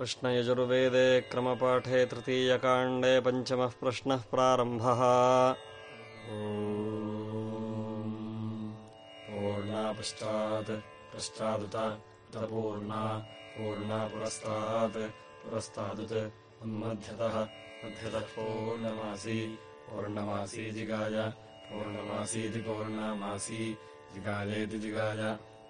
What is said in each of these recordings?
कृष्णयजुर्वेदे क्रमपाठे तृतीयकाण्डे पञ्चमः प्रश्नः प्रारम्भः। पूर्णा पश्चात् पश्चादुत उत पूर्णा पुरस्तात् पुरस्तादुत् मध्यतः पूर्णमासी पूर्णमासी जिगाय पूर्णमासीति पूर्णमासी जिगायेति जिगाय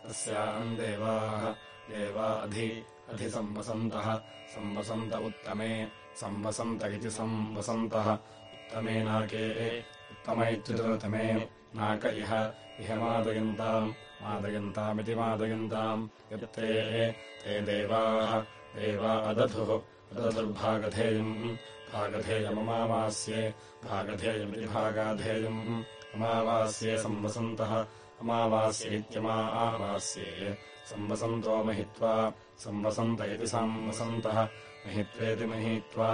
तस्याम् देवाः देवा अधि अधिसंवसन्तः संवसन्त। उत्तमे, संवसन्त इति संवसन्तः। उत्तमे नाके उत्तम इत्युतमे नाक इह इह मादयन्ताम्, मादयन्तामिति मादयन्ताम्। यत्ते ते देवाः, देवा अदधुः। अदधुर्भागधेयम् भागधेयममावास्ये भागधेयमिति भागाधेयम्। अमावास्ये संवसन्तः, अमावास्य इत्यमावास्ये संवसन्तो महित्वा संवसन्त इति संवसन्तः। महित्वेति महित्वा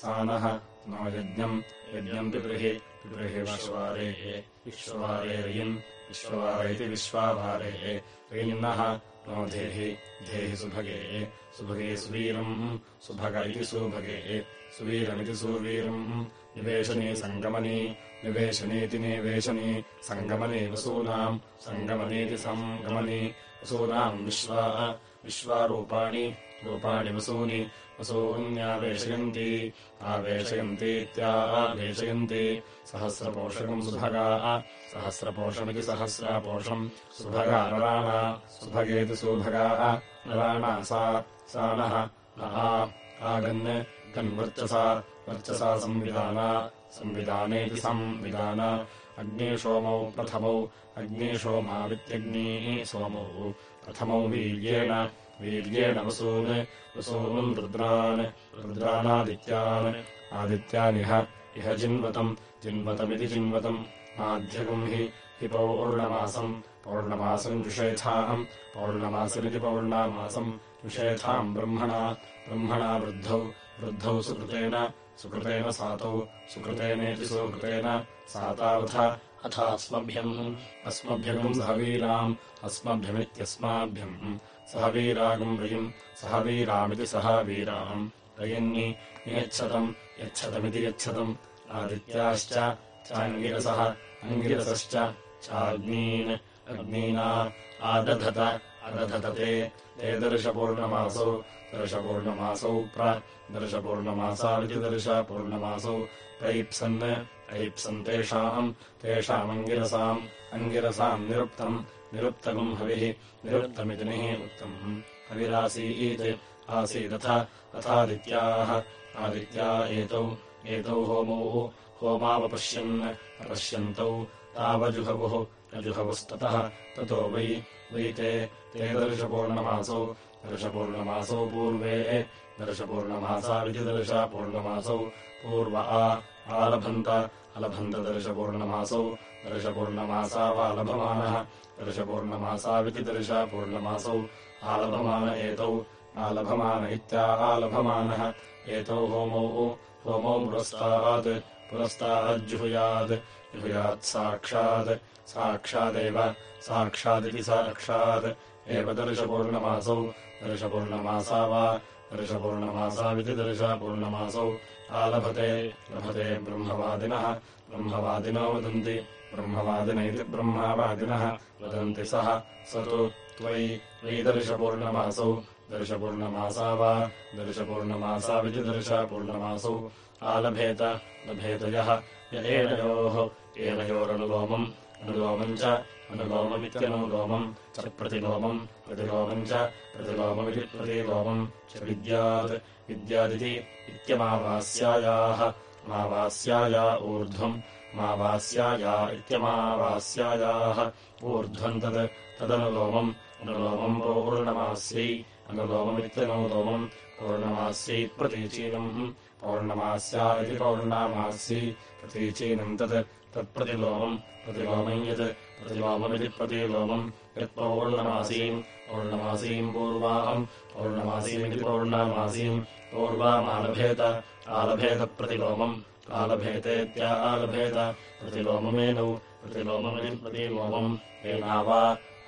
सा नः नो यज्ञम् यज्ञम् पितृहि पितृहि विश्वारेः विश्ववारेर्यम् विश्ववार इति विश्वावारेः। रीन्नः नो धेहि धेहि सुभगे सुभगे सुवीरम् सुभग इति सुभगे सुवीरमिति सुवीरम् निवेशनी सङ्गमनी निवेशनीति निवेशनी सङ्गमनी वसूनाम् सङ्गमनीति सङ्गमनी वसूनाम् विश्वा विश्वारूपाणि रूपाणि वसूनि वसून्यावेशयन्ति आवेशयन्तीत्यावेशयन्ति सहस्रपोषकम् सुभगाः सहस्रपोषमिति सहस्रापोषम् सुभगा नराणा सुभगेति सुभगाः नराणा सा सा नः आगन् गन्वर्चसा वर्चसा संविधाना संविधानेति संविधाना। अग्निशोमौ प्रथमौ अग्निशोमावित्यग्नीः सोमौ। प्रथमौ वीर्येण वीर्येण वसून् वसून् रुद्रान् रुद्रानादित्यान्। आदित्यानिह इह जिन्वतम् जिन्वतमिति जिन्वतम्। माध्यगम् हि हि पौर्णमासम्। पौर्णमासम् जुषेथाम् पौर्णमासमिति पौर्णामासम्। जुषेथाम् ब्रह्मणा ब्रह्मणा वृद्धौ वृद्धौ सुकृतेन सुकृतेन सातौ सुकृतेनेति सुकृतेन सातावथ अथास्मभ्यम् अस्मभ्यगम् सह वीराम् अस्मभ्यमित्यस्माभ्यम्। सह वीरागम् रयिम् सह वीरामिति सह वीराम् रयन्नि नियच्छतम् यच्छतमिति यच्छतम्। आदित्याश्च चाङ्गिरसः अङ्गिरसश्च चाग्नीन्। अग्नीना आदधत अदधतते ते दर्शपूर्णमासौ दर्शपूर्णमासौ प्रदर्शपूर्णमासाविति दर्शपूर्णमासौ प्रैप्सन् ऐप्सन् तेषाम् तेषामङ्गिरसाम् अङ्गिरसाम् निरुक्तम् निरुक्तकम् हविः निरुक्तमिति निः उक्तम्। हविरासीत् आसीदथ अथादित्याः आदित्या एतौ एतौ होमौ होमावपश्यन् अपश्यन्तौ तावजुहवुः अजुहवुस्ततः ततो वै वै ते ते दर्शपूर्णमासौ दर्शपूर्णमासौ पूर्वे दर्शपूर्णमासाविति दर्शपूर्णमासौ पूर्व आ आलभन्त अलभन्तदर्शपूर्णमासौ दर्शपूर्णमासावालभमानः दर्शपूर्णमासाविति दर्शपूर्णमासौ आलभमान एतौ आलभमान इत्या आलभमानः एतौ होमौ होमौ पुरस्तात् पुरस्ताज्जुहुयात् जुहुयात् साक्षात् साक्षादेव साक्षादिति साक्षात् एव दर्शपूर्णमासौ दर्शपूर्णमासा वा दर्शपूर्णमासाविति दर्शपूर्णमासौ आलभते लभते ब्रह्मवादिनः ब्रह्मवादिनो वदन्ति ब्रह्मवादिन इति ब्रह्मवादिनः वदन्ति सः स तु त्वयि त्वयि दर्शपूर्णमासौ दर्शपूर्णमासा वा दर्शपूर्णमासाविति दर्शपूर्णमासौ आलभेत लभेत यः य एनयोः एनयोरनुलोमम् अनुलोमम् च अनुलोममित्यनुलोमम् च प्रतिलोमम् प्रतिलोमम् च प्रतिलोममिति प्रतिलोमम् च विद्यात् विद्यादिति इत्यमावास्यायाः मावास्याया ऊर्ध्वम् मावास्याया इत्यमावास्यायाः ऊर्ध्वम् तत् तदनुलोमम् अनुलोमम् पौर्णमास्यै अनुलोममित्यनुलोमम् पौर्णमास्यै प्रतीचीनम् पौर्णमास्या इति पौर्णामास्यै प्रतीचीनम् तत् तत्प्रतिलोमम् प्रतिलोमम् यत् प्रतिलोममिति प्रतिलोमम् यत्पौर्णमासीम् पौर्णमासीम् पूर्वाम् पौर्णमासीमिति पौर्णामासीम् पूर्वामालभेत आलभेदप्रतिलोमम् आलभेतेत्या आलभेत प्रतिलोममेनौ प्रतिलोममिति प्रतिलोमम् एनावा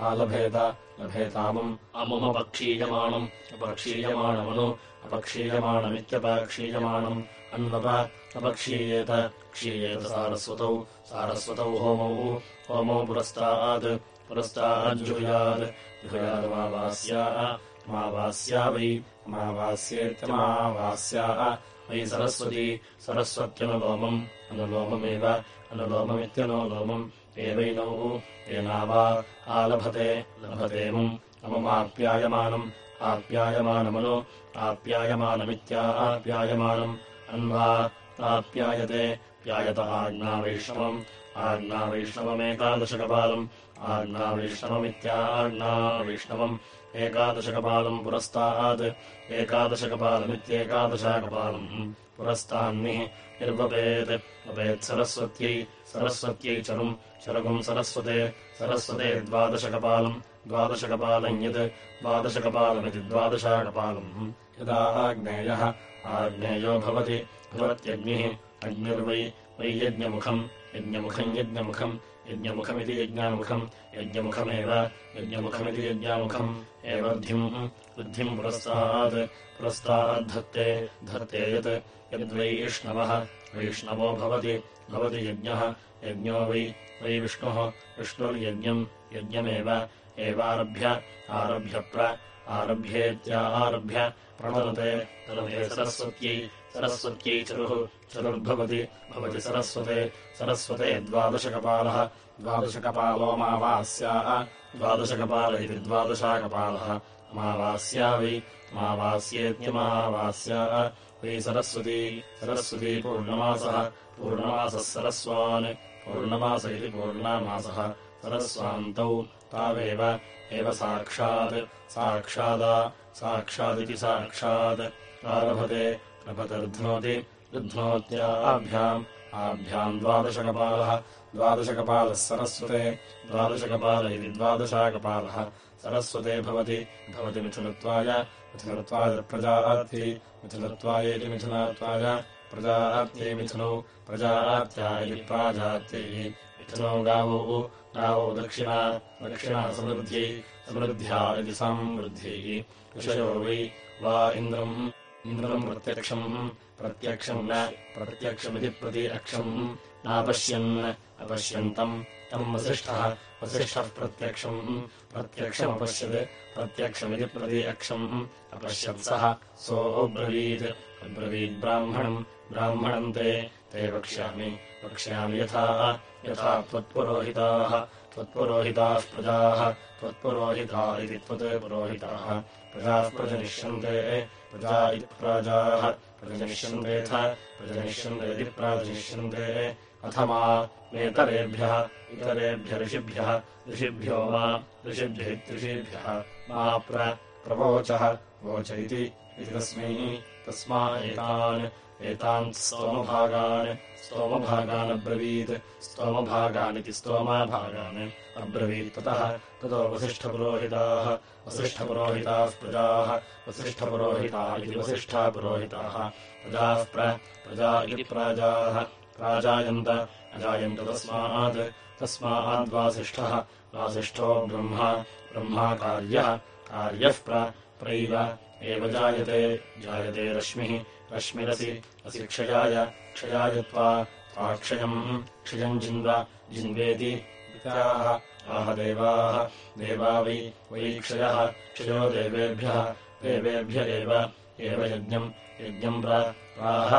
आलभेत लभेतामुम् अमुमपक्षीयमाणम् अपक्षीयमाणमनु अपक्षीयमाणमित्यपक्षीयमाणम् अन्वप अपक्षीयेत क्षीयेत सारस्वतौ सारस्वतौ होमौ होमौ पुरस्तात् पुरस्ताज्जुहुयात् जुहुयादमावास्या अमावास्या वै अमावास्येत्यमावास्या वै सरस्वती। सरस्वत्यनुलोमम् अनुलोममेव अनुलोममित्यनुलोमम् एवैनौ येनावा आलभते लभतेमुम् अमुमाप्यायमानम् आप्यायमानमनु आप्यायमानमित्याप्यायमानम् अन्वा आप्यायते प्यायत आज्ञावैष्णवम् आज्ञावैष्णवमेकादशकपालम् आज्ञावैष्णवमित्याज्ञावैष्णवम् एकादशकपालम् पुरस्तात्। एकादशकपालमित्येकादशाकपालम् पुरस्तान्निः निर्वपेत्। वपेत् सरस्वत्यै सरस्वत्यै चरुम्। चरकुम् सरस्वते सरस्वते द्वादशकपालम्। द्वादशकपालम् यत् द्वादशकपालमिति द्वादशाकपालम्। यदा आग्नेयः आग्नेयो भवति भवत्यग्निः अग्निर्वै वै यज्ञमुखम् यज्ञमुखम् यज्ञमुखम् यज्ञमुखमिति यज्ञामुखम् यज्ञमुखमेव यज्ञमुखमिति यज्ञामुखम् एव वृद्धिम् पुरस्तात् पुरस्ताद्धत्ते धत्ते यत् यद्वैष्णवः वैष्णवो भवति भवति यज्ञः यज्ञो वै वै विष्णुः विष्णुर्यज्ञम् यज्ञमेव एवारभ्य आरभ्य प्र आरभ्येत्या आरभ्य प्रणोदते तनुते सरस्वत्यै सरस्वत्यै चरुः चरुर्भवति भवति सरस्वते। सरस्वते द्वादशकपालः। द्वादशकपालोमावास्या द्वादशकपाल इति द्वादशाकपालः। अमावास्या वै अमावास्येत्यमावास्या। वै सरस्वती। सरस्वती पूर्णमासः। पूर्णमासः सरस्वान्। पूर्णमास इति पूर्णामासः सरस्वान्तौ। तावेव एव साक्षात्। साक्षादा साक्षादिति साक्षात्। आरभते प्रभतर्ध्नोति ऋध्नोत्याभ्याम् आभ्याम् द्वादशकपालः। द्वादशकपालः सरस्वते द्वादशकपाल इति द्वादशाकपालः। सरस्वते भवति भवति मिथुनत्वाय मिथुनत्वाय प्रजार्थी मिथुनत्वायेति मिथुनात्वाय प्रजात्यै मिथुनौ प्रजात्या इति प्राजात्यै मिथुनौ गावौ गावौ दक्षिणा दक्षिणा समृद्ध्यै समृद्ध्या इति समृद्ध्यै विषयो वै वा इन्द्रम् इन्द्रम् प्रत्यक्षम् प्रत्यक्षम् न प्रत्यक्षमिति प्रति अक्षम् नापश्यन् अपश्यन्तम् तम् वसिष्ठः वसिष्ठः प्रत्यक्षम्। प्रत्यक्षमपश्यत् प्रत्यक्षमिति प्रति अक्षम् अपश्यत्सः सोऽब्रवीत् अब्रवीद्ब्राह्मणम् ब्राह्मणम् ते ते वक्ष्यामि वक्ष्यामि यथा यथा त्वत्पुरोहिताः त्वत्पुरोहिताः प्रजाः त्वत्पुरोहिता इति त्वत् पुरोहिताः। प्रजाः प्रजनिष्यन्ते प्रजा इति प्राजाः। प्रजनिष्यन्तेऽथ प्रजनिष्यन्ते इति प्राजनिष्यन्ते। अथमा नेतरेभ्यः इतरेभ्य ऋषिभ्यः। ऋषिभ्यो वा ऋषिभ्यैतृषिभ्यः मा प्रवोचः। वोच इति तस्मै तस्मा एतान्। एतान् स्तोमभागान्। स्तोमभागानब्रवीत् स्तोमभागानिति स्तोमाभागान् अब्रवीत्। ततः ततो वसिष्ठपुरोहिताः वसिष्ठपुरोहिताः प्रजाः। वसिष्ठपुरोहिता इति वसिष्ठापुरोहिताः प्रजाः प्रजा इति प्राजाः। प्राजायन्त अजायन्त तस्मात्। तस्माद्वासिष्ठः वासिष्ठो। ब्रह्मा। ब्रह्मा कार्यः। कार्यः प्रैव। एव जायते। जायते रश्मिः। रश्मिरसि असि क्षयाय। क्षयाय त्वा। त्वाक्षयम् क्षयम्। जिन्व जिन्वेति पिताः आह देवाः देवा वै वै क्षयः क्षयो देवेभ्यः देवेभ्य एव एव यज्ञम् यज्ञम् प्राह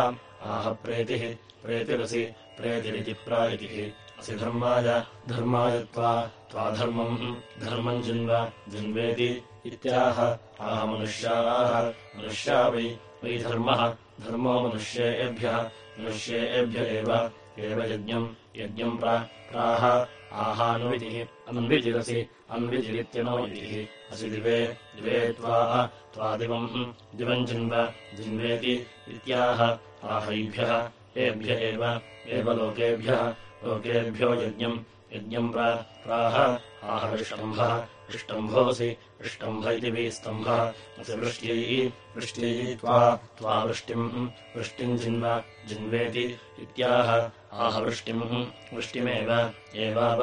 आह प्रेतिः प्रेतिरसि प्रेतिरिति प्रायतिः। असि धर्माय धर्माय त्वा त्वाधर्मम् धर्मम् जिन्व जिन्वेति इत्याह। आह मनुष्याः मनुष्या वै वै धर्मः धर्मो मनुष्येभ्यः मनुष्येभ्य एव यज्ञम् यज्ञम् प्राह आहानुविधिः अन्विजिरसि अन्विजिरित्यनो विधिः असि दिवे दिवे त्वा त्वादिवम् दिवम् जिन्व जिन्वेति इत्याह। आहैभ्यः एभ्य एव लोकेभ्यः। लोकेभ्यो यज्ञम् यज्ञम् प्राह। आहविष्टम्भः विष्टम्भोऽसि विष्टम्भ इति वि स्तम्भः। असि वृष्ट्यै वृष्ट्यै त्वा त्वा वृष्टिम् वृष्टिम् जिन्व जिन्वेति इत्याह आह वृष्टिम् वृष्टिमेव एवाव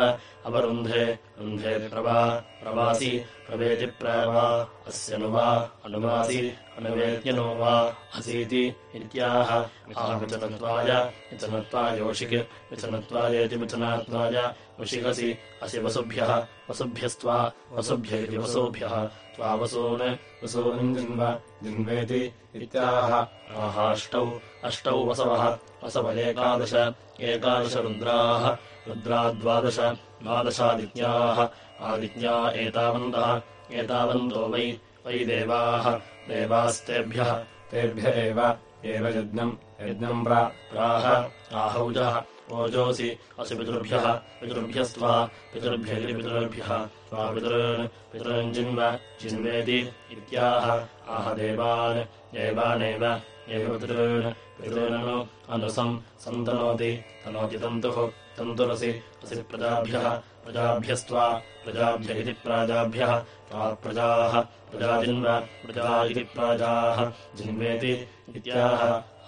अवरुन्धे रुन्धे प्रवा प्रवासि प्रवेति प्रवा अस्य नु वा अनुवासि अनुवेद्यनो वा असीति इत्याह। विचनत्वाय विचनत्वायोषिक् विचनत्वायेति विचनात्वाय वशिकसि असि वसुभ्यः वसुभ्यस्त्वा वसुभ्य इति वसुभ्यः त्वा वसून् जिन्व जिन्वेति इत्याह आहाष्टौ अष्टौ वसवः वसव एकादश रुद्राः रुद्राद्वादश द्वादशादित्याः। आदित्या एतावन्तः एतावन्तो वै वै देवाः। देवास्तेभ्यः तेभ्य एव यज्ञम् यज्ञम् प्राह आहौजः ओजोऽसि असि पितृभ्यः पितृभ्यस्त्वा पितृभ्यैः पितृभ्यः त्वा पितॄन् पितॄन् जिन्व जिन्वेति इत्याह। आह देवान् देवानेव एव पितॄन्। पितॄननु अनुसम् सन्तनोति तनोति तन्तुः तन्तुरसि असि प्रजाभ्यः प्रजाभ्यस्त्वा प्रजाभ्य इति प्राजाभ्यः त्वा प्रजाः प्रजाजिन्व प्रजा इति प्राजाः जिन्वेति इत्याह।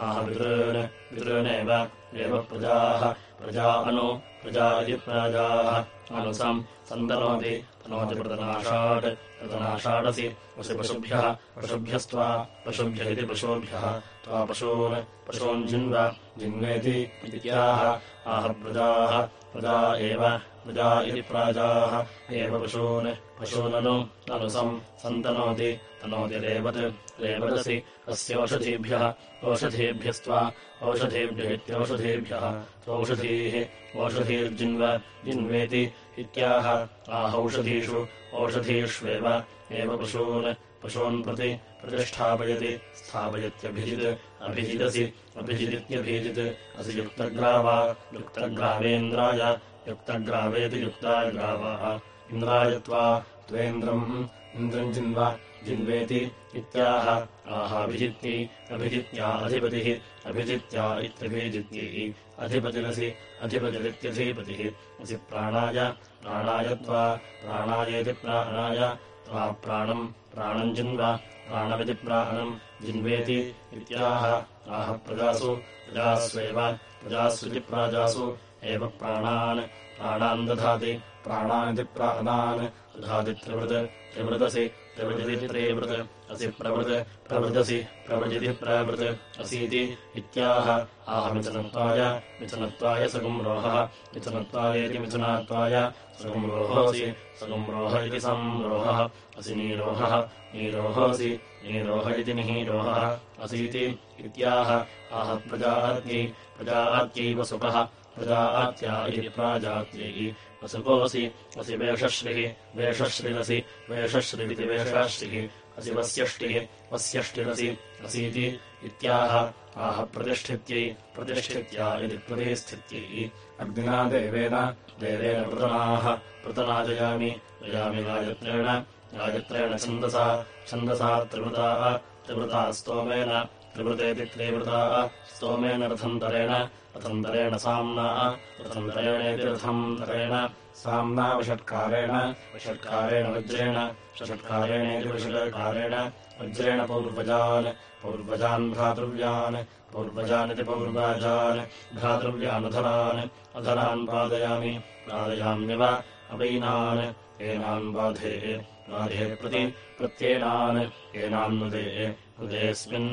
आह पितॄन् पितॄनेव एव प्रजाः। प्रजा अनु प्रजा इति प्राजाः। अनुसम् सन्तनोति तनोति प्रतनाषाट् प्रतनाषाडसि वसि पशुभ्यः पशुभ्यस्त्वा पशुभ्य इति पशुभ्यः। त्वा पशून् जिन्व इत्याह आह प्रजाः प्रजा एव प्रजा इति प्राजाः। एव पशून् पशूननु अनुसम् सन्तनोति तनोति रेवत् रेवदसि अस्योषधीभ्यः ओषधीभ्यस्त्वा औषधीभ्य इत्यौषधीभ्यः त्वौषधीः ओषधीर्जिन्व जिन्वेति इत्याह। आहौषधीषु ओषधीष्वेव एव पशून् पशून् प्रति प्रतिष्ठापयति, स्थापयत्यभिजित्, अभिजिदसि, अभिजिदित्यभिजित्। असि युक्तग्रावा युक्तग्रावेन्द्राय युक्तग्रावेति युक्ताग्रावाः इन्द्राय त्वा, त्वेन्द्रम्, इन्द्रम् जिन्व जिन्वेति इत्याह आहाभिजित्यै अभिजित्या अधिपतिः अभिजित्या इत्यभिजित्यै अधिपतिरसि अधिपतिरित्यधिपतिः। असि प्राणाय प्राणाय त्वा प्राणायेति प्राणाय त्वा प्राणम् प्राणम् जिन्व प्राणमिति प्राणम् जिन्वेति इत्याह आह प्रजासु प्रजास्वेव प्रजास्विति प्राजासु एव प्राणान् प्राणान् दधाति प्राणानिति प्राणान् दधाति त्रिवृत् त्रिवृदसि त्रिवृजिति त्रिवृत् असि प्रवृत् प्रवृदसि प्रवृजिति प्रवृत्। असीति इत्याह। आहमिथनत्वाय मिथनत्वाय सगुम्रोहः मिथनत्वायेति मिथुनात्वाय सगुम्रोहोऽसि सगुम्रोह इति संरोहः। असि नीरोहः नीरोहोऽसि नीरोह इति निहीरोहः। असीति इत्याह। आह प्रजात्यै प्रजात्यै वसुकः। प्रजात्या इति प्राजात्यै वसुकोऽसि असि वेषश्रिः वेषश्रिरसि वेषश्रिरिति वेषाश्रिः असि वस्यष्टिः वस्यष्टिरसि असीति इत्याह आह प्रतिष्ठित्यै प्रतिष्ठित्या इति प्रतिस्थित्यै अग्निना देवेन देवेन पृतनाः पृतना जयामि जयामि गायत्रेण गायत्रेण छन्दसा छन्दसा त्रिवृताः त्रिवृता स्तोमेन त्रिवृतेति त्रिवृताः स्तोमेन रथन्तरेण रथन्तरेण साम्ना रथन्तरेणेति रथन्तरेण साम्ना विषट्कारेण विषट्कारेण वज्रेण षट्कारेणेति विषट्कारेण वज्रेण पौर्वजान् पौर्वजान् भ्रातृव्यान् पौर्वजानिति पौर्वजान् भ्रातृव्यानधरान् अधरान् पादयामि पादयाम्यव अवैनान् एनान् बाधे बाधे प्रति प्रत्येनान् एनान्नुदे हृदेऽस्मिन्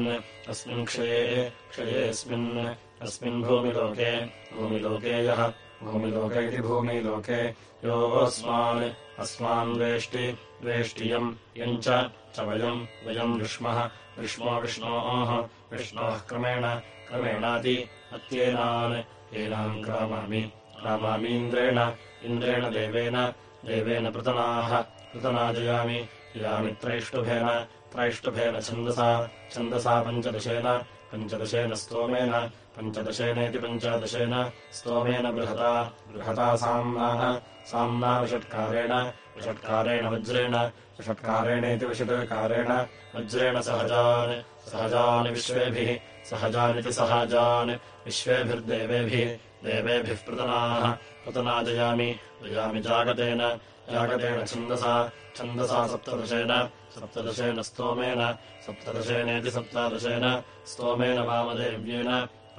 अस्मिन् क्षये क्षयेऽस्मिन् अस्मिन् भूमिलोके भूमिलोके यः भूमिलोक इति भूमिलोके योऽस्मान् अस्मान् वेष्टि वेष्टियम् यम् च वयम् वयम् विष्मः विष्मो विष्णोः विष्णोः क्रमेण क्रमेणाति अत्येनान् एनाम् क्रामामि क्रामामीन्द्रेण इन्द्रेण देवेन देवेन पृतनाः पृतना जयामि जयामि त्रैष्टुभेन त्रैष्टुभेन छन्दसा छन्दसा पञ्चदशेन पञ्चदशेन स्तोमेन पञ्चदशेनेति पञ्चादशेन स्तोमेन बृहता बृहता साम्नाः साम्ना विषट्कारेण विषट्कारेण वज्रेण विषट्कारेणेति विषट्कारेण, वज्रेण सहजान् सहजान् विश्वेभिः सहजानिति सहजान्, विश्वेभिर्देवेभिः, देवेभिः पृतनाः, पृतना जयामि जयामि जागतेन जागतेन छन्दसा छन्दसा सप्तदशेन सप्तदशेन स्तोमेन सप्तदशेनेति सप्तादशेन स्तोमेन वामदेव्येन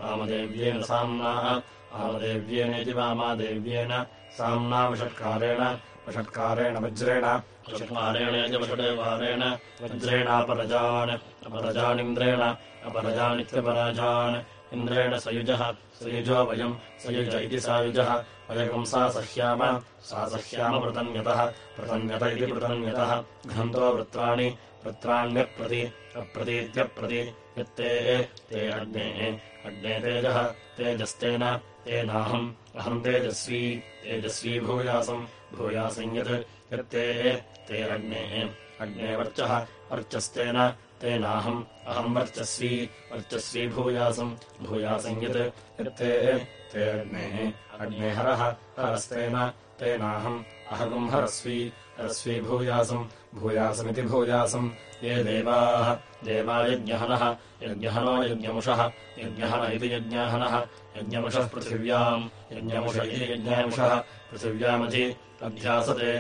वामदेव्येन साम्नाः वामदेव्येनेति वामादेव्येन, साम्ना वषट्कारेण वषट्कारेण वज्रेण वषट्कारेणेति वषडेवारेण वज्रेणापरजान् अपरजानिन्द्रेण, अपरजानित्यपराजान्, इन्द्रेण सयुजः, सयुजो वयम्, सयुज इति सायुजः वयकम् सा सह्याम सा सह्याम पृतन्यतः पृतन्यत इति पृतन्यतः घन्तो वृत्राणि वृत्राण्यप्रति अप्रतीत्यप्रति यत्ते, ते अग्नेः, अग्ने तेजः तेजस्तेन, तेनाहम्, अहम् तेजस्वी तेजस्वी भूयासम् भूयासम् यत्, यत्ते ते अग्नेः अग्ने वर्चः, वर्चस्तेन, तेनाहम्, अहम् वर्चस्वी वर्चस्वी भूयासम् भूयासम् यत्, यत्ते ते अग्नेः अग्ने हरः, हरस्तेन, तेनाहम्, अहगुम् हरस्वी हरस्वी भूयासम् भूयासमिति भूयासम् ये देवाः देवायज्ञहनः यज्ञहनो यज्ञमुषः यज्ञहन इति यज्ञाहनः यज्ञमुषः पृथिव्याम् यज्ञमुष इति यज्ञामुषः पृथिव्यामधि अध्यासते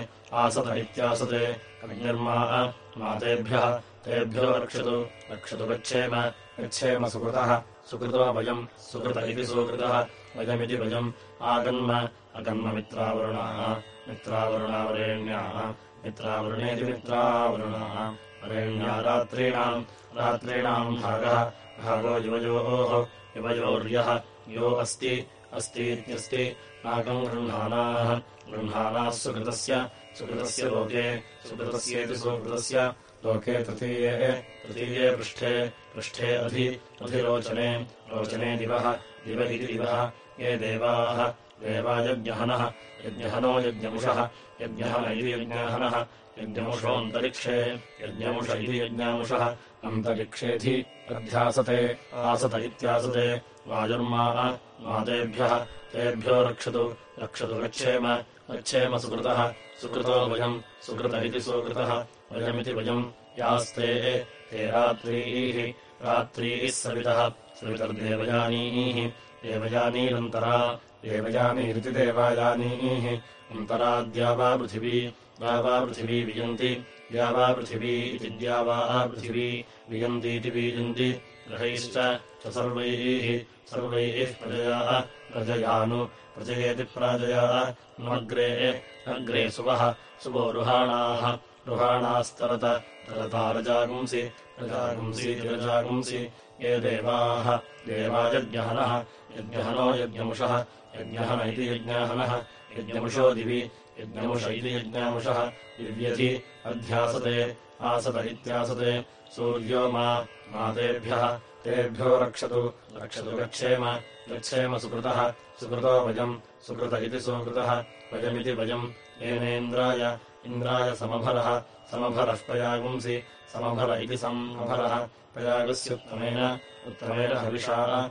आसत इत्यासते अग्निर्मा मातेभ्यः तेभ्यो रक्षतु रक्षतु गच्छेम गच्छेम सुकृतः सुकृतो वयम् सुकृत इति सुकृतः वयमिति वयम् आगन्म अगन्म मित्रावरुणाः मित्रावरुणावरेण्याः मित्रावरुणेति मित्रावरुणाः वरेण्या रात्रीणाम् रात्रीणाम् भागः। भागो युवयोः युवयोर्यः। यो अस्ति अस्तीत्यस्ति नागम् गृह्णानाः। गृह्णानाः सुकृतस्य सुकृतस्य लोके सुकृतस्येति सुकृतस्य लोके तृतीये तृतीये पृष्ठे पृष्ठे अधि अधिरोचने रोचने दिवः दिव इति दिवः। ये देवाः देवायज्ञहनः यज्ञहनो यज्ञमुषः यज्ञहन इति यज्ञाहनः यज्ञमुषोऽन्तरिक्षे यज्ञमुष इति यज्ञामुषः अन्तरिक्षेधि अध्यासते आसत इत्यासते वायुर्मा मातेभ्यः तेभ्यो रक्षतु रक्षतु गच्छेम गच्छेम सुकृतः सुकृतो वयम् सुकृत इति सुकृतः वयमिति वयम् यास्ते ते रात्रीः रात्रीः सवितः सवितर्देवयानीः देवयानीरन्तरा देवयानीरिति देवायानीः अन्तराद्या वा पृथिवी द्या वा पृथिवी वियन्ति द्या वा पृथिवी इति द्या वा पृथिवी वियन्तीति बीजन्ति ग्रहैश्च च सर्वैः सर्वैः प्रजयाः प्रजयानु प्रजयेति प्राजयाः नग्रे अग्रे सुवः सुवो रुहाणाः रुहाणास्तरत तरतारजागुंसि रजागुंसीति रजागुंसि ये देवाः देवायज्ञहनः यज्ञहनो यज्ञमुषः। यज्ञहन इति यज्ञाहनः। यज्ञमुषो दिवि। यज्ञमुष इति यज्ञामुषः। दिव्यधि अध्यासते। आसत इत्यासते। सूर्यो मा। मातेभ्यः तेभ्यो। रक्षतु। रक्षतु गच्छेम। गच्छेम सुकृतः। सुकृतो वयम् सुकृत इति सुकृतः। वयमिति वयम् येनेन्द्राय। इन्द्राय समभरः। समभरः पयागुंसि समभर इति समभरः पयागस्युत्तमेन उत्तमेन हविषा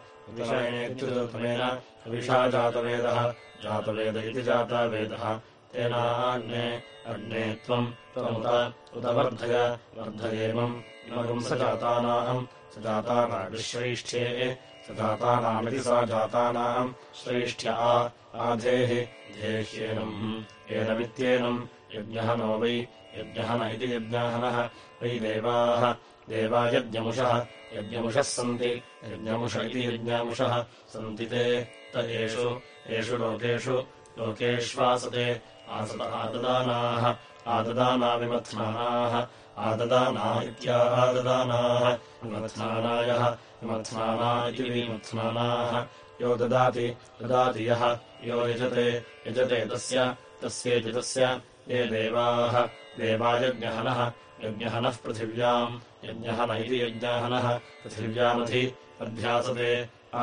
हविषा जातवेदः जातवेद इति जातावेदः। तेनाग्ने अग्ने त्वम् त्वमुत उत वर्धय वर्धयेमम् इमगुम् स जातानाम् स जातानाविश्रैष्ठ्ये स जातानामिति सा जातानाम् श्रैष्ठ्य आधेः देह्येनम् एनमित्येनम् यज्ञः नो वै यज्ञः न इति यज्ञाहनः। वै देवाः देवायज्ञमुषः यज्ञमुषः सन्ति। यज्ञमुष इति यज्ञामुषः सन्ति ते। त एषु एषु लोकेषु लोकेष्वासते। आसत आददानाः आददाना विमथ्नानाः आददाना। इत्याददानाः विमथ्नानायः विमथ्नाना इति विमथ्नानाः। यो ददाति ददाति यः यो यजते यजते तस्य तस्येति तस्य। ये देवाः देवायज्ञहनः यज्ञहनः पृथिव्याम् यज्ञहन इति यज्ञाहनः पृथिव्यामधि अध्यासते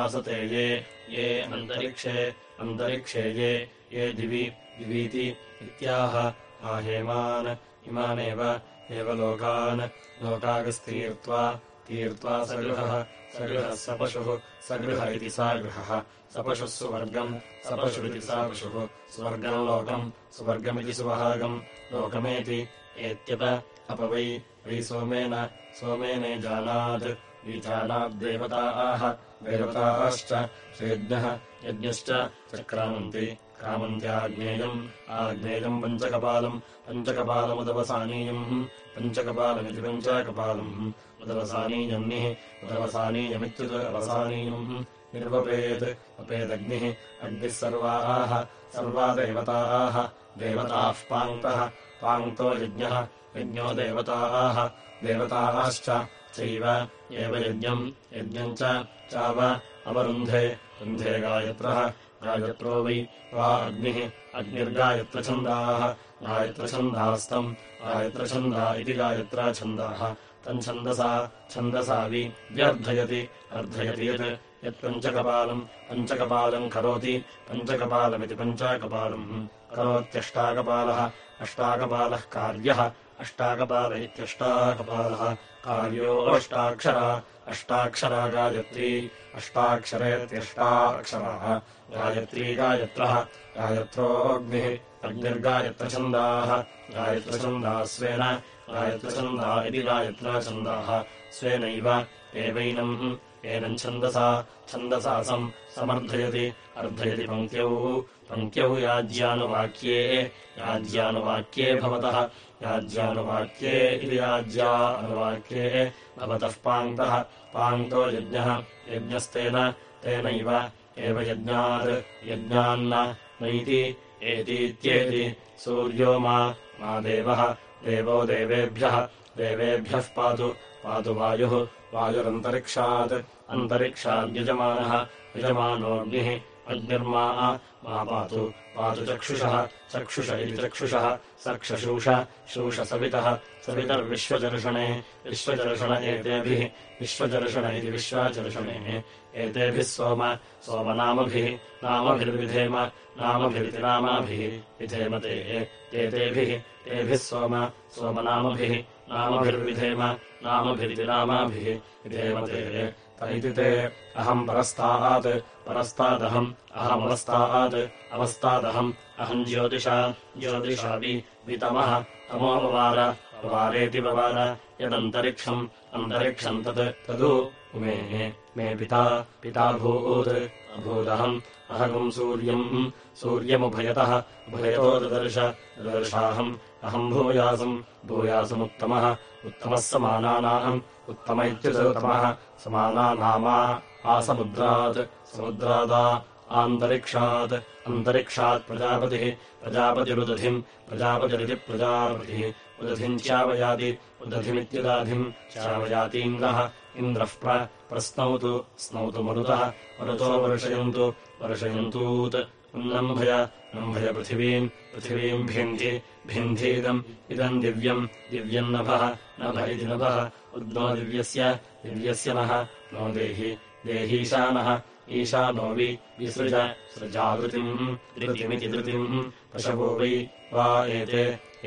आसते ये ये अन्तरिक्षे अन्तरिक्षे ये ये दिवि दिवीति इत्याह आहेमान् इमानेव एव लोकान् लोकागस्तीर्त्वा तीर्त्वा सगृहः सगृहः सपशुः सगृह इति सा गृहः सपशुः सुवर्गम् सपशुरिति सा पशुः स्वर्गम् लोकम् सुवर्गमिति सुवहागम् लोकमेति एत्यप अप वै सोमेन सोमेने जानात् विजानाद्देवताः देवताश्च श्रीयज्ञः यज्ञश्च चक्रामन्ति क्रामन्त्याग्नेयम् आग्नेयम् पञ्चकपालम् पञ्चकपालमुदवसानीयम् पञ्चकपालमिति पञ्चकपालम् उदवसानीयम्निः उदवसानीयमित्युदवसानीयम् निर्वपेत् वपेदग्निः अग्निः सर्वाः सर्वा देवताः देवताः पाङ्क्तः पाङ्क्तो यज्ञः यज्ञो देवताः। देवताश्च चैव एव यज्ञम्। यज्ञम् चाव अवरुन्धे। रुन्धे गायत्रः। गायत्रो वै वा अग्निः। अग्निर्गायत्रछन्दाः। गायत्रछन्दास्तम्। गायत्रछन्दा इति गायत्राछन्दाः। तम् छन्दसा छन्दसा वि व्यर्धयति। अर्धयति यत्। यत्पञ्चकपालम् पञ्चकपालम् करोति। पञ्चकपालमिति पञ्चाकपालम्। करोत्यष्टाकपालः। अष्टाकपालः कार्यः अष्टाकपाल इत्यष्टाकपालः कार्योऽष्टाक्षरा अष्टाक्षरा गायत्री अष्टाक्षरेत्यष्टाक्षराः। गायत्री गायत्रः गायत्रोऽग्निः अग्निर्गायत्रछन्दाः। गायत्रछन्दाः स्वेन गायत्रछन्दा इति गायत्राछन्दाः। स्वेनैव एवैनम् एनम् छन्दसा छन्दसा सम् समर्थयति अर्धयति पङ्क्त्यौ। पङ्क्त्यौ याज्यानुवाक्ये याज्यानुवाक्ये भवतः याज्यानुवाक्ये इति याज्या अनुवाक्ये भवतः पाङ्क्तः पाङ्क्तो यज्ञः। यज्ञस्तेन तेनैव। एव यज्ञात्। यज्ञान्न नैति। एतीत्येति। सूर्यो मा देवः। देवो देवेभ्यः। देवेभ्यः पातु। पातु वायुः। वायुरन्तरिक्षात्। अन्तरिक्षाद्यजमानः। यजमानोऽग्निः अग्निर्मा, मा पातु पातु चक्षुषः, चक्षुष इति चक्षुषः सर्क्षशूष शूषसवितः सवितर्विश्वचर्षणे विश्वचर्षण एतेभिः विश्वचर्षण इति विश्वाचर्षणे, एतेभिः सोम, सोमनामभिः, नामभिर्विधेम, नामभिरिति नामाभिः ते एतेभिः तेभिः सोम, सोमनामभिः, नामभिर्विधेम, नामभिरिति नामाभिः ते। तैति ते। अहम् परस्तात् परस्तादहम् अहमवस्तात्। अवस्तादहम् अहम् ज्योतिषा। ज्योतिषा वितमः। तमोपवार पवारेति पवार यदन्तरिक्षम् अन्तरिक्षम् तत् तदु मे मे पिता पिता भूत् अभूदहम् अहगम् सूर्यम् सूर्यमुभयतः। उभयतो ददर्श ददर्शाहम्। अहम् भूयासम् भूयासमुत्तमः। उत्तमः समानानाम् उत्तम इत्युत्तमः समानानामा आसमुद्रात् समुद्रादा आन्तरिक्षात्। अन्तरिक्षात् प्रजापतिः प्रजापतिरुदधिम् प्रजापतिरिति प्रजापतिः। उदधिम् चावयाति उदधिमित्युदाधिम् चावयातीन्द्रः इन्द्रः प्रस्नौतु स्नौतु मरुतः मरुतो वर्षयन्तु वर्षयन्तूत् उन्नम्भय नम्भय पृथिवीम् पृथिवीम् भिन्धि भिन्धीदम् इदम् दिव्यम् दिव्यम् नभः नभ उद्नो दिव्यस्य दिव्यस्य नः नो देहि देहीशानः ईशानो विसृज सृजावृतिम् धृतिमिति धृतिम् पशवो वै वा एते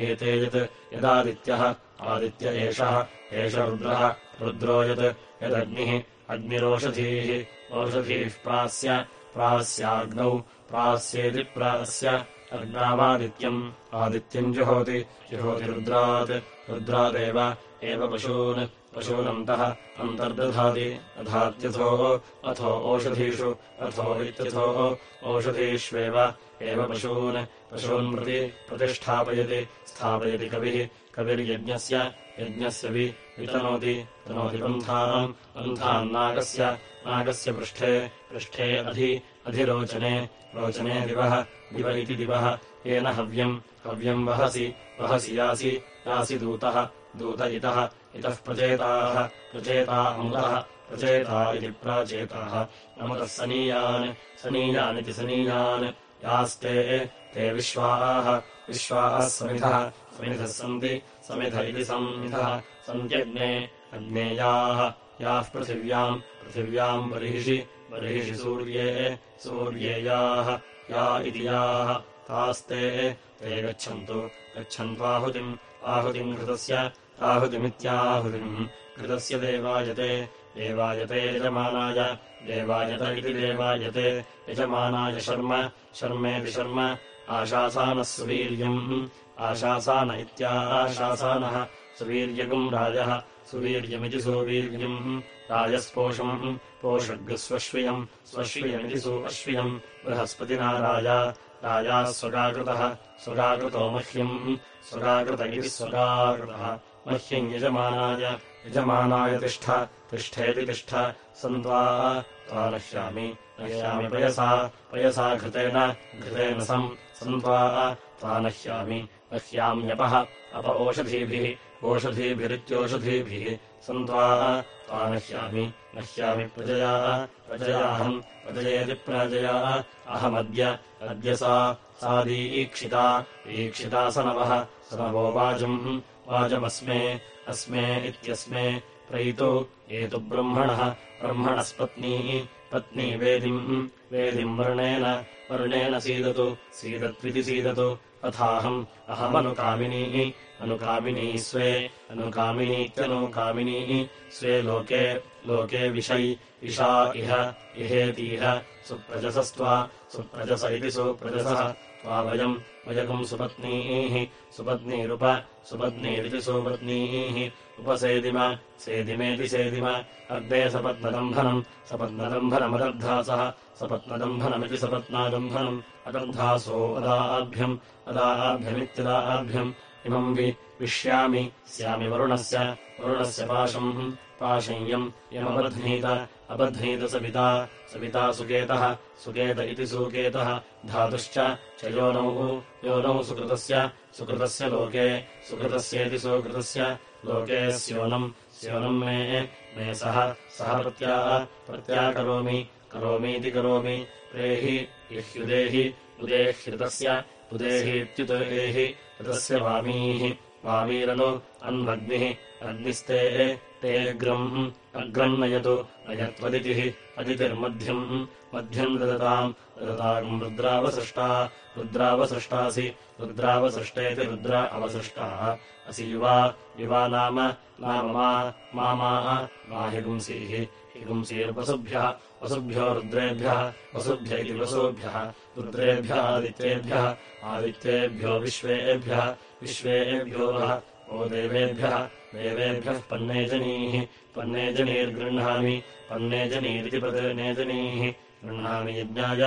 एते यत् यदादित्यः आदित्य एषः एष रुद्रः। रुद्रो यत् यदग्निः अग्निरोषधीः। ओषधीः प्रास्य प्रास्याग्नौ प्रास्येति प्रास्य अग्नावादित्यम्। आदित्यम् जुहोति जुहोति रुद्रात्। रुद्रादेव एव पशून् पशूनन्तः अन्तर्दधाति। दधात्यथो अथो ओषधीषु अथो इत्यथो ओषधीष्वेव एव पशून् पशून् प्रति प्रतिष्ठापयति स्थापयति कविः कविर्यज्ञस्य यज्ञस्य वि वितनोति तनोति पन्थाम् पन्थान्नागस्य नागस्य पृष्ठे पृष्ठे अधि अधिरोचने रोचने दिवः दिव इति दिवः येन हव्यम् हव्यम् वहसि वहसि यासि यासि दूतः दूत इतः इतः प्रचेताः प्रचेता अमुतः प्रचेता इति प्राचेताः अमुतः सनीयान् सनीयानिति सनीयान् यास्ते ते विश्वाः विश्वाः समिधः समिधः सन्ति समिध इति संमिधः सन्त्यग्ने अग्नेयाः याः पृथिव्याम् पृथिव्याम् बर्हिषि बर्हिषि सूर्ये सूर्येयाः या इति याः तास्ते ते गच्छन्तु गच्छन्त्वाहुतिम् आहुतिम् घृतस्य आहुतिमित्याहुतिम् घृतस्य देवायते देवायते यजमानाय देवायत इति देवायते यजमानाय शर्म शर्मेति शर्म आशासानः सुवीर्यम्। आशासान इत्याशासानः सुवीर्यगम् राजः सुवीर्यमिति सुवीर्यम्। राजस्पोषम् पोषग्स्वश्वियम् स्वश्वियमिति सु अश्वियम् बृहस्पतिना राजा राजा स्वगाकृतः स्वगाकृतो मह्यम्। स्वगाकृत इति स्वगाकृतः। मह्यम् यजमानाय यजमानाय तिष्ठ तिष्ठेति तिष्ठ सन्त्वा त्वा नश्यामि नश्यामि पयसा पयसा घृतेन घृतेन सम् सन्त्वा त्वा नश्यामि नश्याम्यपः अप ओषधीभिः ओषधीभिरित्योषधीभिः सन्त्वा त्वा नश्यामि नश्यामि प्रजया प्रजयाहम् प्रजयेति प्रजया अहमद्य अद्य सा सा दीक्षिता ईक्षिता सनवः सनवो वाजम् वाजमस्मे अस्मे इत्यस्मे प्रैतु एतु ब्रह्मणः ब्रह्मणस्पत्नीः पत्नी वेदिम् वेदिम् वर्णेन वर्णेन सीदतु सीदत्विति सीदतु अथाहम् अहमनुकामिनी अनुकामिनी स्वे अनुकामिनीत्यनुकामिनी स्वे लोके लोके विषै विषा इह इहेतीह सुप्रजसस्त्वा सुप्रजस इति सुप्रजसः त्वा वयम् वयकम् सुपत्नीः सुपत्नीरुप सुपत्नीरिति सुपत्नीः। उपसेदिम सेदिमेति सेदिम अर्धे सपत्नदम्भनम् सपत्नदम्भनमदर्धासः सपत्नदम्भनमिति सपत्नादम्भनम् अदर्धासो अदाभ्यम् अदाभ्यमित्यदाभ्यम्। इमम् वि विश्यामि स्यामि वरुणस्य वरुणस्य पाशम् पाशय्यम् यमबध्नीत अबध्नीत सविता सविता सुकेतः सुकेत इति सुकेतः धातुश्च च योनौ योनौ सुकृतस्य सुकृतस्य लोके सुकृतस्येति सुकृतस्य लोके स्योनम् स्योनम् मे मे सह सह प्रत्या प्रत्याकरोमि करोमीति करोमि प्रेहि यह्युदेहि उदेह्यतस्य उदेहीत्युदेहि ऋतस्य वामीः वामीरनु अन्वग्निः अग्निस्ते ते अग्रम् अग्रम् नयतु, नयत्वदितिः, अदितिर्मध्यम्। मध्यम् ददताम् ददताम् रुद्रावसृष्टा, रुद्रावसृष्टासि, रुद्रावसृष्टेति रुद्रा अवसृष्टा। असि युवा युवा नाम नाम मा मा हिगुंसीः हिगुंसीर्वसुभ्यः वसुभ्यो रुद्रेभ्यः, वसुभ्य इति वसुभ्यः, रुद्रेभ्यः, आदित्येभ्यः, आदित्येभ्यो विश्वेभ्यः, विश्वेभ्यो ओ देवेभ्यः देवेभ्यः पन्नेजनीः पन्नेजनीर्गृह्णामि पन्नेजनीरिति पदनेजनीः गृह्णामि यज्ञाय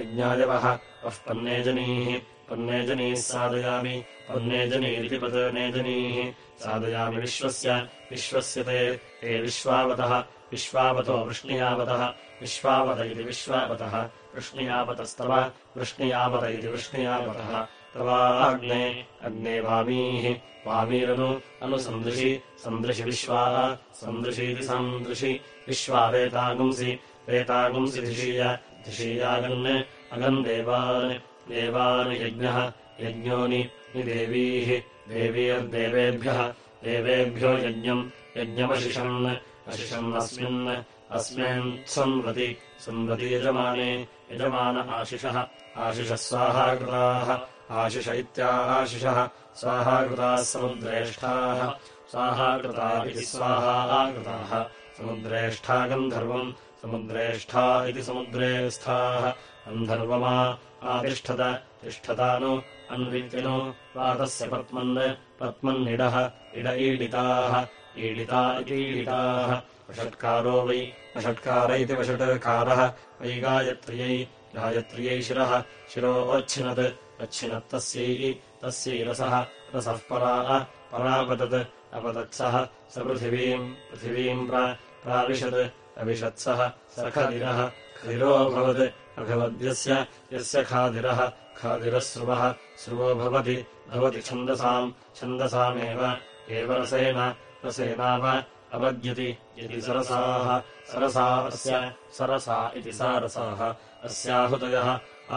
यज्ञाय वः वः पन्नेजनीः पन्नेजनीः साधयामि पन्नेजनीरिति पदनेजनीः साधयामि विश्वस्य विश्वस्य ते ते विश्वावतः विश्वावतो वृष्णियावतः विश्वावत इति विश्वावतः वृष्णियावतस्तव वृष्णियावत इति वृष्णियावतः तवाग्ने अग्ने वामीः वामीरनु अनुसन्दृशि सन्दृशि विश्वाः सन्दृशीति सन्दृशि विश्वावेतागुंसि वेतागुंसि धिषीय धिषीयागन् अगन् देवान् देवान् यज्ञः यज्ञोनि निदेवीः देवीर्देवेभ्यः देवेभ्यो यज्ञम् यज्ञमशिषन् अशिषन्नस्मिन् अस्मिन् संवति संवति यजमाने यजमान आशिषः आशिषः स्वाहाकृताः आशिष इत्याशिषः स्वाहाकृताः समुद्रेष्ठाः। स्वाहाकृता इति स्वाहाकृताः समुद्रेष्ठा गन्धर्वम्। समुद्रेष्ठा इति समुद्रे स्थाः। गन्धर्वमा आतिष्ठत। तिष्ठतानु अन्वित्यनु वातस्य पत्मन्। पत्मन्निडः इड ईडिताः। ईडिता इतीडिताः वषट्कारो वै वषट्कार इति वषट्कारः। वै गायत्र्यै गायत्र्यै शिरः। शिरोच्छिनत् अच्छिनत्तस्यै तस्यै रसः रसः परा परापतत् अपतत्सः स पृथिवीम् पृथिवीम् प्राविशत् अविशत्सः स खदिरः खदिरोऽभवत् अभवद्यस्य यस्य खादिरः खादिरः स्रुवो भवति भवति छन्दसाम् छन्दसामेव एव रसेन रसेनाव अवद्यति यदि सरसाः सरसा अस्य सरसा इति सारसाः अस्याहुतयः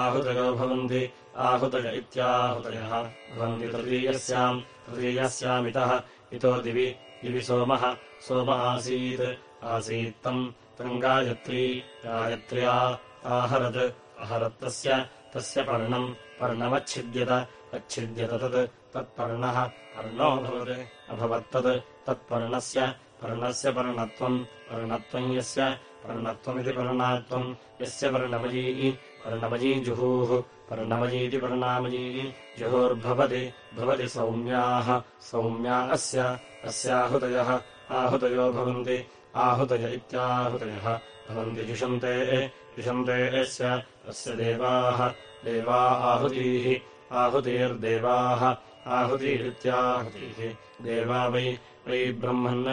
आहुतयो भवन्ति आहुतय इत्याहुतयः। भवन्ति तृतीयस्याम् तृतीयस्यामितः। इतो दिवि दिवि सोमः। सोम आसीत्। आसीत्तम् तम् गायत्री। गायत्र्या आहरत्। अहरत्तस्य तस्य पर्णम्। पर्णमच्छिद्यत। अच्छिद्यत तत्। तत्पर्णः पर्णोऽभवत् अभवत्तत् तत्पर्णस्य पर्णस्य पर्णत्वम्। पर्णत्वम् यस्य। पर्णत्वमिति पर्णात्वम्। यस्य पर्णमयी पर्णमयी जुहूः पर्णमयीति पर्णामयी। जुहुर्भवति भवति सौम्याः। सौम्या अस्य अस्याहुतयः आहुतयो। भवन्ति। आहुतय इत्याहुतयः। भवन्ति जुषन्ते जुषन्ते यस्य अस्य देवाः। देवा आहुतीः आहुतिर्देवाः। आहुतिरित्याहुतिः। देवा वै वै ब्रह्मन्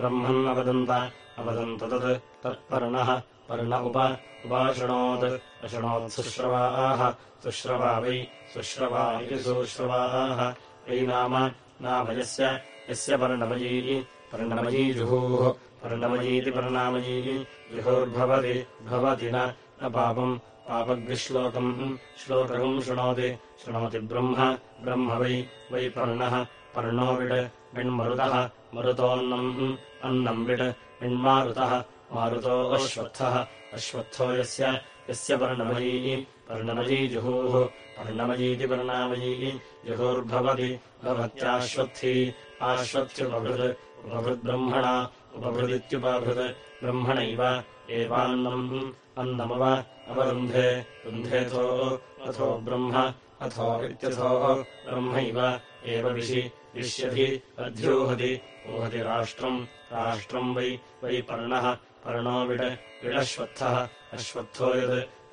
ब्रह्मन्नवदन्त अवदन्त। तत् तत्पर्णः पर्ण उप उपाशृणोत् अशृणोत्सुश्रवाः सुश्रवा। वै सुश्रवा इति सुश्रवाः। वै नाम नाम यस्य पर्णमयी पर्णमयी जुहुः। पर्णमयीति पर्णामयी जुहुर्भवति भवति न पापम् पापग्श्लोकम् श्लोकम् शृणोति। शृणोति ब्रह्म। ब्रह्म वै वै पर्णः। पर्णो विड् विण्मरुतः। मरुतोऽन्नम् अन्नम् विड् विण्मारुतः। मारुतो अश्वत्थः अश्वत्थो यस्य यस्य पर्णमयी पर्णमयी जुहुः पर्णमयीति पर्णामयी जुहुर्भवति भवत्याश्वत्थी आश्वत्युपभृत् उपभृद्ब्रह्मणा उपभृदित्युपभृत् ब्रह्मणैव एवान्नम् अन्नमव अवरुन्धे रुन्धेथो अथो ब्रह्म अथो इत्यथो ब्रह्मैव एव विशि विश्यधि अध्यूहति ऊहति राष्ट्रम् राष्ट्रम् वै वै पर्णः पर्णो विड विडश्वत्थः। अश्वत्थो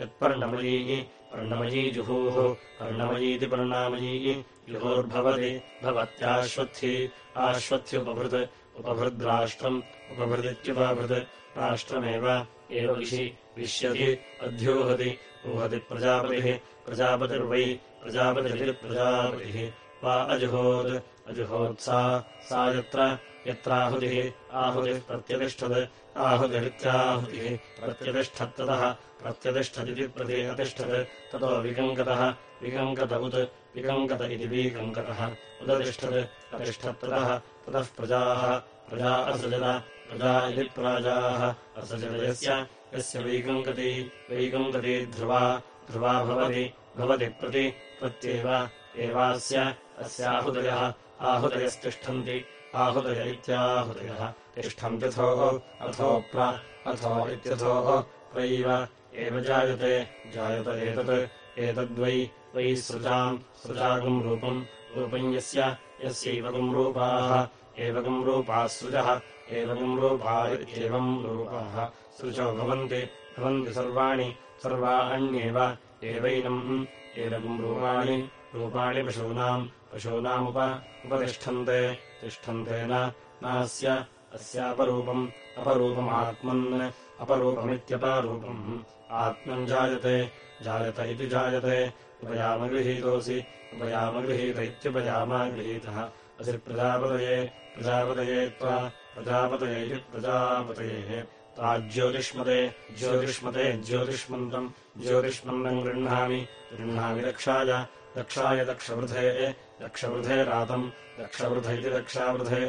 यत्पर्णमयी। पर्णमयी जुहुः पर्णमयीति पर्णामयी। जुहुर्भवति। भवत्याश्वत्थी। आश्वत्थ्युपभृत्। उपभृद्राष्ट्रम्। उपभृदित्युपभृत्। राष्ट्रमेव। एव विशि विश्यति। अध्यूहति। ऊहति प्रजापतिः। प्रजापतिर्वै। प्रजापतिरिप्रजापतिः वा अजुहोत्। अजुहोत्सा सा यत्र यत्राहुतिः आहुतिः प्रत्यतिष्ठत् आहुतिरित्याहुतिः प्रत्यतिष्ठत्ततः प्रत्यतिष्ठदिति प्रति अतिष्ठत् ततो विकङ्कतः विकङ्कत उत् विकङ्कत इति विकङ्कतः उदतिष्ठत् अतिष्ठत्ततः ततः प्रजाः प्रजा असृजत प्रजा इति प्राजाः असृजतयस्य यस्य वैकङ्कती वैकङ्कती ध्रुवा ध्रुवा भवति भवति प्रति प्रत्येव एवास्य अस्याहुदयः आहुदयस्तिष्ठन्ति आहुदय इत्याहुदयः तिष्ठन्त्यथोः अथो प्र अथो इत्यथोः प्रैव। एव जायते जायत एतत्। एतद्वै वै सृजाम् सृजागम् रूपम्। रूपम् यस्य यस्यैवगम् रूपाः। एवगम् रूपाः सृजः एवगम् रूपा इत्येवम् रूपाः। सृजो भवन्ति भवन्ति सर्वाणि सर्वाण्येव एवैनम् एवगम् रूपाणि रूपाणि पशूनाम् पशूनामुप उपतिष्ठन्ते तिष्ठन्तेन नास्य अस्यापरूपम् अपरूपमात्मन् अपरूपमित्यपारूपम्। आत्मन् जायते जायत इति जायते उपयामगृहीतोऽसि उपयामगृहीत इत्युपयामागृहीतः। असि प्रजापतये प्रजापतये त्वा प्रजापतये इति प्रजापतये ताज्योतिष्मते ज्योतिष्मते ज्योतिष्मन्तम् ज्योतिष्मन्तम् गृह्णामि। गृह्णामि रक्षाय रक्षाय दक्षवृधे दक्षवृधे रातम् दक्षवृध इति दक्षावृधे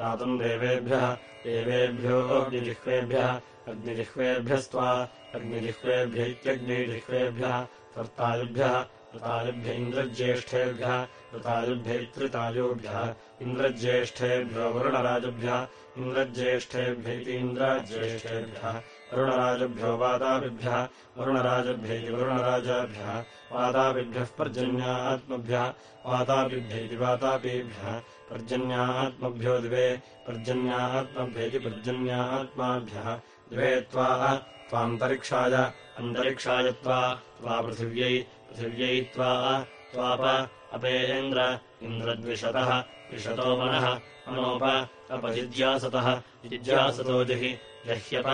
रातम् देवेभ्यः देवेभ्यो अग्निजिह्वेभ्यः अग्निजिह्वेभ्यस्त्वा अग्निजिह्वेभ्य इत्यग्निजिह्वेभ्यः कर्तायुभ्यः ऋतायुभ्य इन्द्रज्येष्ठेभ्यः ऋतायुभ्य इत्रितायुभ्यः इन्द्रज्येष्ठेभ्यो वरुणराजभ्यः, इन्द्रज्येष्ठेभ्य इति इन्द्रज्येष्ठेभ्यः, वरुणराजभ्यो वाताभिभ्यः वरुणराजभ्य इति वरुणराजाभ्यः वातापिभ्यः पर्जन्यात्मभ्यः वातापिभ्य इति वातापीभ्यः पर्जन्यात्मभ्यो दिवे पर्जन्यात्मभ्य इति पर्जन्यात्माभ्यः, दिवे त्वा त्वान्तरिक्षाय, अन्तरिक्षाय त्वा त्वा अपेन्द्र इन्द्रद्विषतः विशतो मनः मनोप अपजिज्यासतः जिज्यासतो जहि जह्यप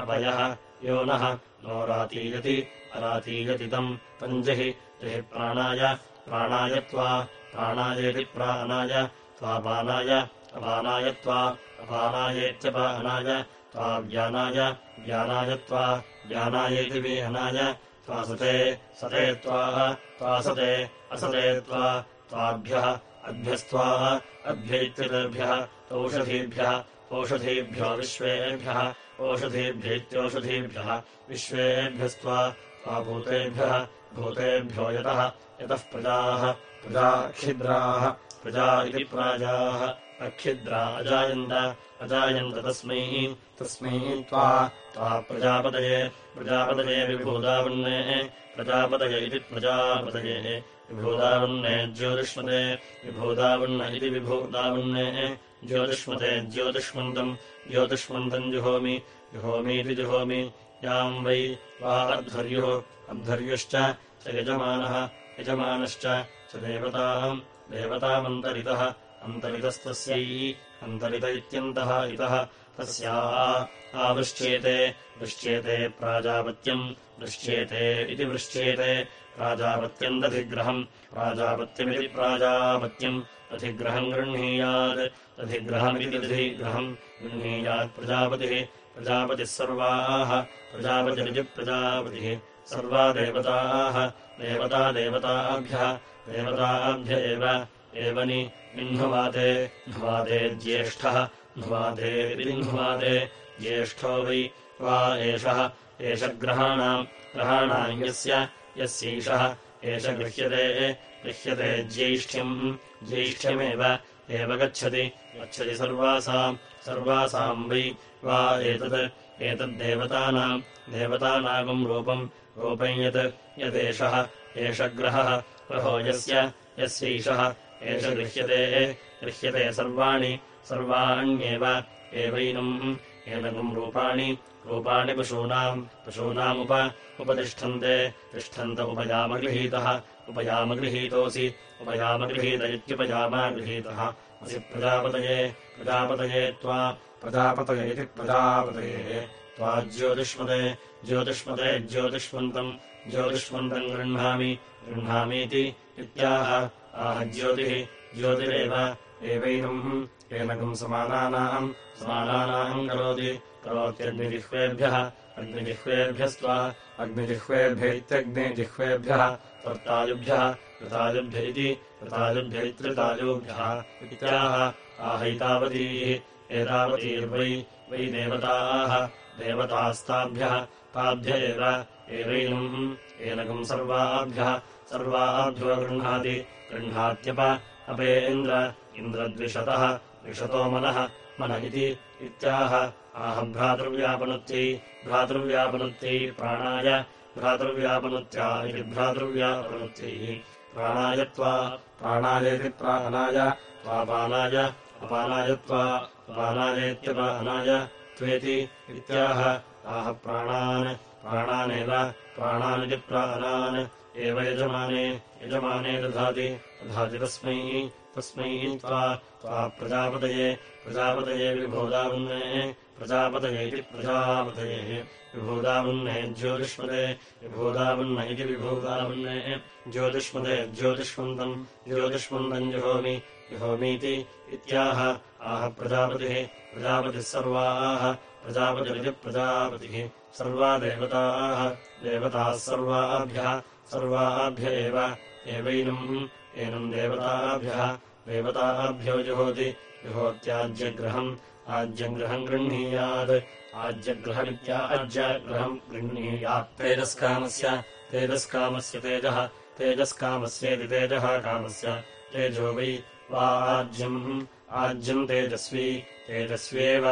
अपयः यो नः नो रातीयति अरातीयति तम् तञ्जहि जहि प्राणाय प्राणाय त्वा प्राणायेति प्राणाय त्वापानाय अपानाय त्वा अपानायेत्यपानाय त्वा व्यानाय व्यानाय त्वा व्यानायेति विहनाय त्वासते सते त्वा त्वासते असते त्वा त्वाभ्यः अभ्यस्त्वा अभ्यैत्यतेभ्यः ओषधीभ्यः ओषधीभ्यो विश्वेभ्यः ओषधीभ्यैत्योषधीभ्यः विश्वेभ्यस्त्वा त्वाभूतेभ्यः भूतेभ्यो यतः यतः प्रजाः प्रजा खिद्राः प्रजा इति प्राजाः अखिद्रा अजायन्त अजायन्त तस्मै तस्मै त्वा त्वा प्रजापतये प्रजापतये विभूदावन्ने प्रजापतय इति प्रजापतये विभूदावन्ने ज्योतिष्मते विभूदावन्न इति विभूदावन्ने ज्योतिष्मते ज्योतिष्मन्तम् ज्योतिष्मन्तम् जुहोमि जुहोमीति जुहोमि याम् वै वा अध्वर्युः अध्वर्युश्च स यजमानः यजमानश्च च देवताम् देवतामन्तरितः अन्तरितस्तस्यै अन्तरित इत्यन्तः इतः तस्या आवृष्ट्येते वृष्ट्येते प्राजापत्यम् वृष्ट्येते इति वृष्ट्येते प्राजापत्यम् दधिग्रहम् प्राजापत्यमिति प्राजापत्यम्। दधिग्रहम् गृह्णीयात्। दधिग्रहमिति दधिग्रहम्। गृह्णीयात् प्रजापतिः। प्रजापतिः सर्वाः। प्रजापतिरिति प्रजापतिः। सर्वा देवताः। देवता देवताभ्यः। देवताभ्य एव। निह्नुवाते न्हुवाते ज्येष्ठः। न्हुवाते न्हुवाते। ज्येष्ठो वै वा एषः। एष ग्रहाणाम्। ग्रहाणाम् यस्य यस्यैषः एष गृह्यते गृह्यते ज्यैष्ठ्यम् ज्यैष्ठ्यमेव। एव गच्छति गच्छति सर्वासाम् सर्वासाम् वै वा एतत् एतद्देवतानाम् देवतानागम् रूपम् रूपम् यत् यदेषः एष ग्रहः ग्रहो यस्य यस्यैषः एष गृह्यते गृह्यते सर्वाणि सर्वाण्येव एवैनम् एनकम् रूपाणि रूपाणि पशूनाम् पशूनामुप उपतिष्ठन्ते तिष्ठन्त उपयामगृहीतः उपयामगृहीतोऽसि उपयामगृहीत इत्युपयामागृहीतः असि प्रजापतये प्रजापतये त्वा प्रजापतये इति प्रजापतये। त्वा ज्योतिष्मते ज्योतिष्मते ज्योतिष्मन्तम् ज्योतिष्मन्तम् गृह्णामि गृह्णामीति इत्याह आह ज्योतिः ज्योतिरेव एवैनम् एनकम् समानानाम् समानानाम् करोति। करोत्यग्निजिह्वेभ्यः अग्निजिह्वेभ्यस्त्वा अग्निजिह्वेभ्य इत्यग्निजिह्वेभ्यः त्वत्तायुभ्यः ऋतायुभ्य इति ऋतायुभ्य इत्युतायुभ्यः इत्याह। आहैतावतीः एतावतीर्वै वै देवताः देवतास्ताभ्यः ताभ्य एव एवैनम् एनकम् सर्वाभ्यः सर्वाभ्यो गृह्णाति। गृह्णात्यप अपेन्द्र इन्द्रद्विषतः द्विषतो मनः। मन इति इत्याह। आह भ्रातृव्यापनुत्यै भ्रातृव्यापनुत्यै प्राणाय भ्रातृव्यापनुत्या इति भ्रातृव्यापनुत्यैः प्राणाय त्वा प्राणायेति प्राणाय त्वापानाय अपानाय त्वा अपानायेत्यपानाय त्वेति इत्याह। आह प्राणान् प्राणानेव प्राणानिति प्राणान् एव यजमाने। यजमाने दधाति। दधाति तस्मै तस्मै त्वा त्वा प्रजापतये प्रजापतये विभोदावन्ने प्रजापतये इति प्रजापतये। विभूदावन्ने ज्योतिष्मते विभूदावन्न इति विभूदावन्ने ज्योतिष्मते ज्योतिष्मन्तम् ज्योतिष्मन्तम् जुहोमि जुहोमीति इत्याह। आह प्रजापतिः। प्रजापतिः सर्वाः। प्रजापतिरिति प्रजापतिः। सर्वा देवताः। देवताः सर्वाभ्यः। सर्वाभ्य एव एवैनम् एनम् देवताभ्यः देवताभ्यो जुहोति जुहोत्याज्यग्रहम् आज्यग्रहम् गृह्णीयात् आज्यग्रहमित्याज्यग्रहम् गृह्णीयात्। तेजस्कामस्य तेजस्कामस्य तेजः तेजस्कामस्येति तेजः कामस्य। तेजो वै वा आज्यम् आज्यम् तेजस्वी तेजस्व्येव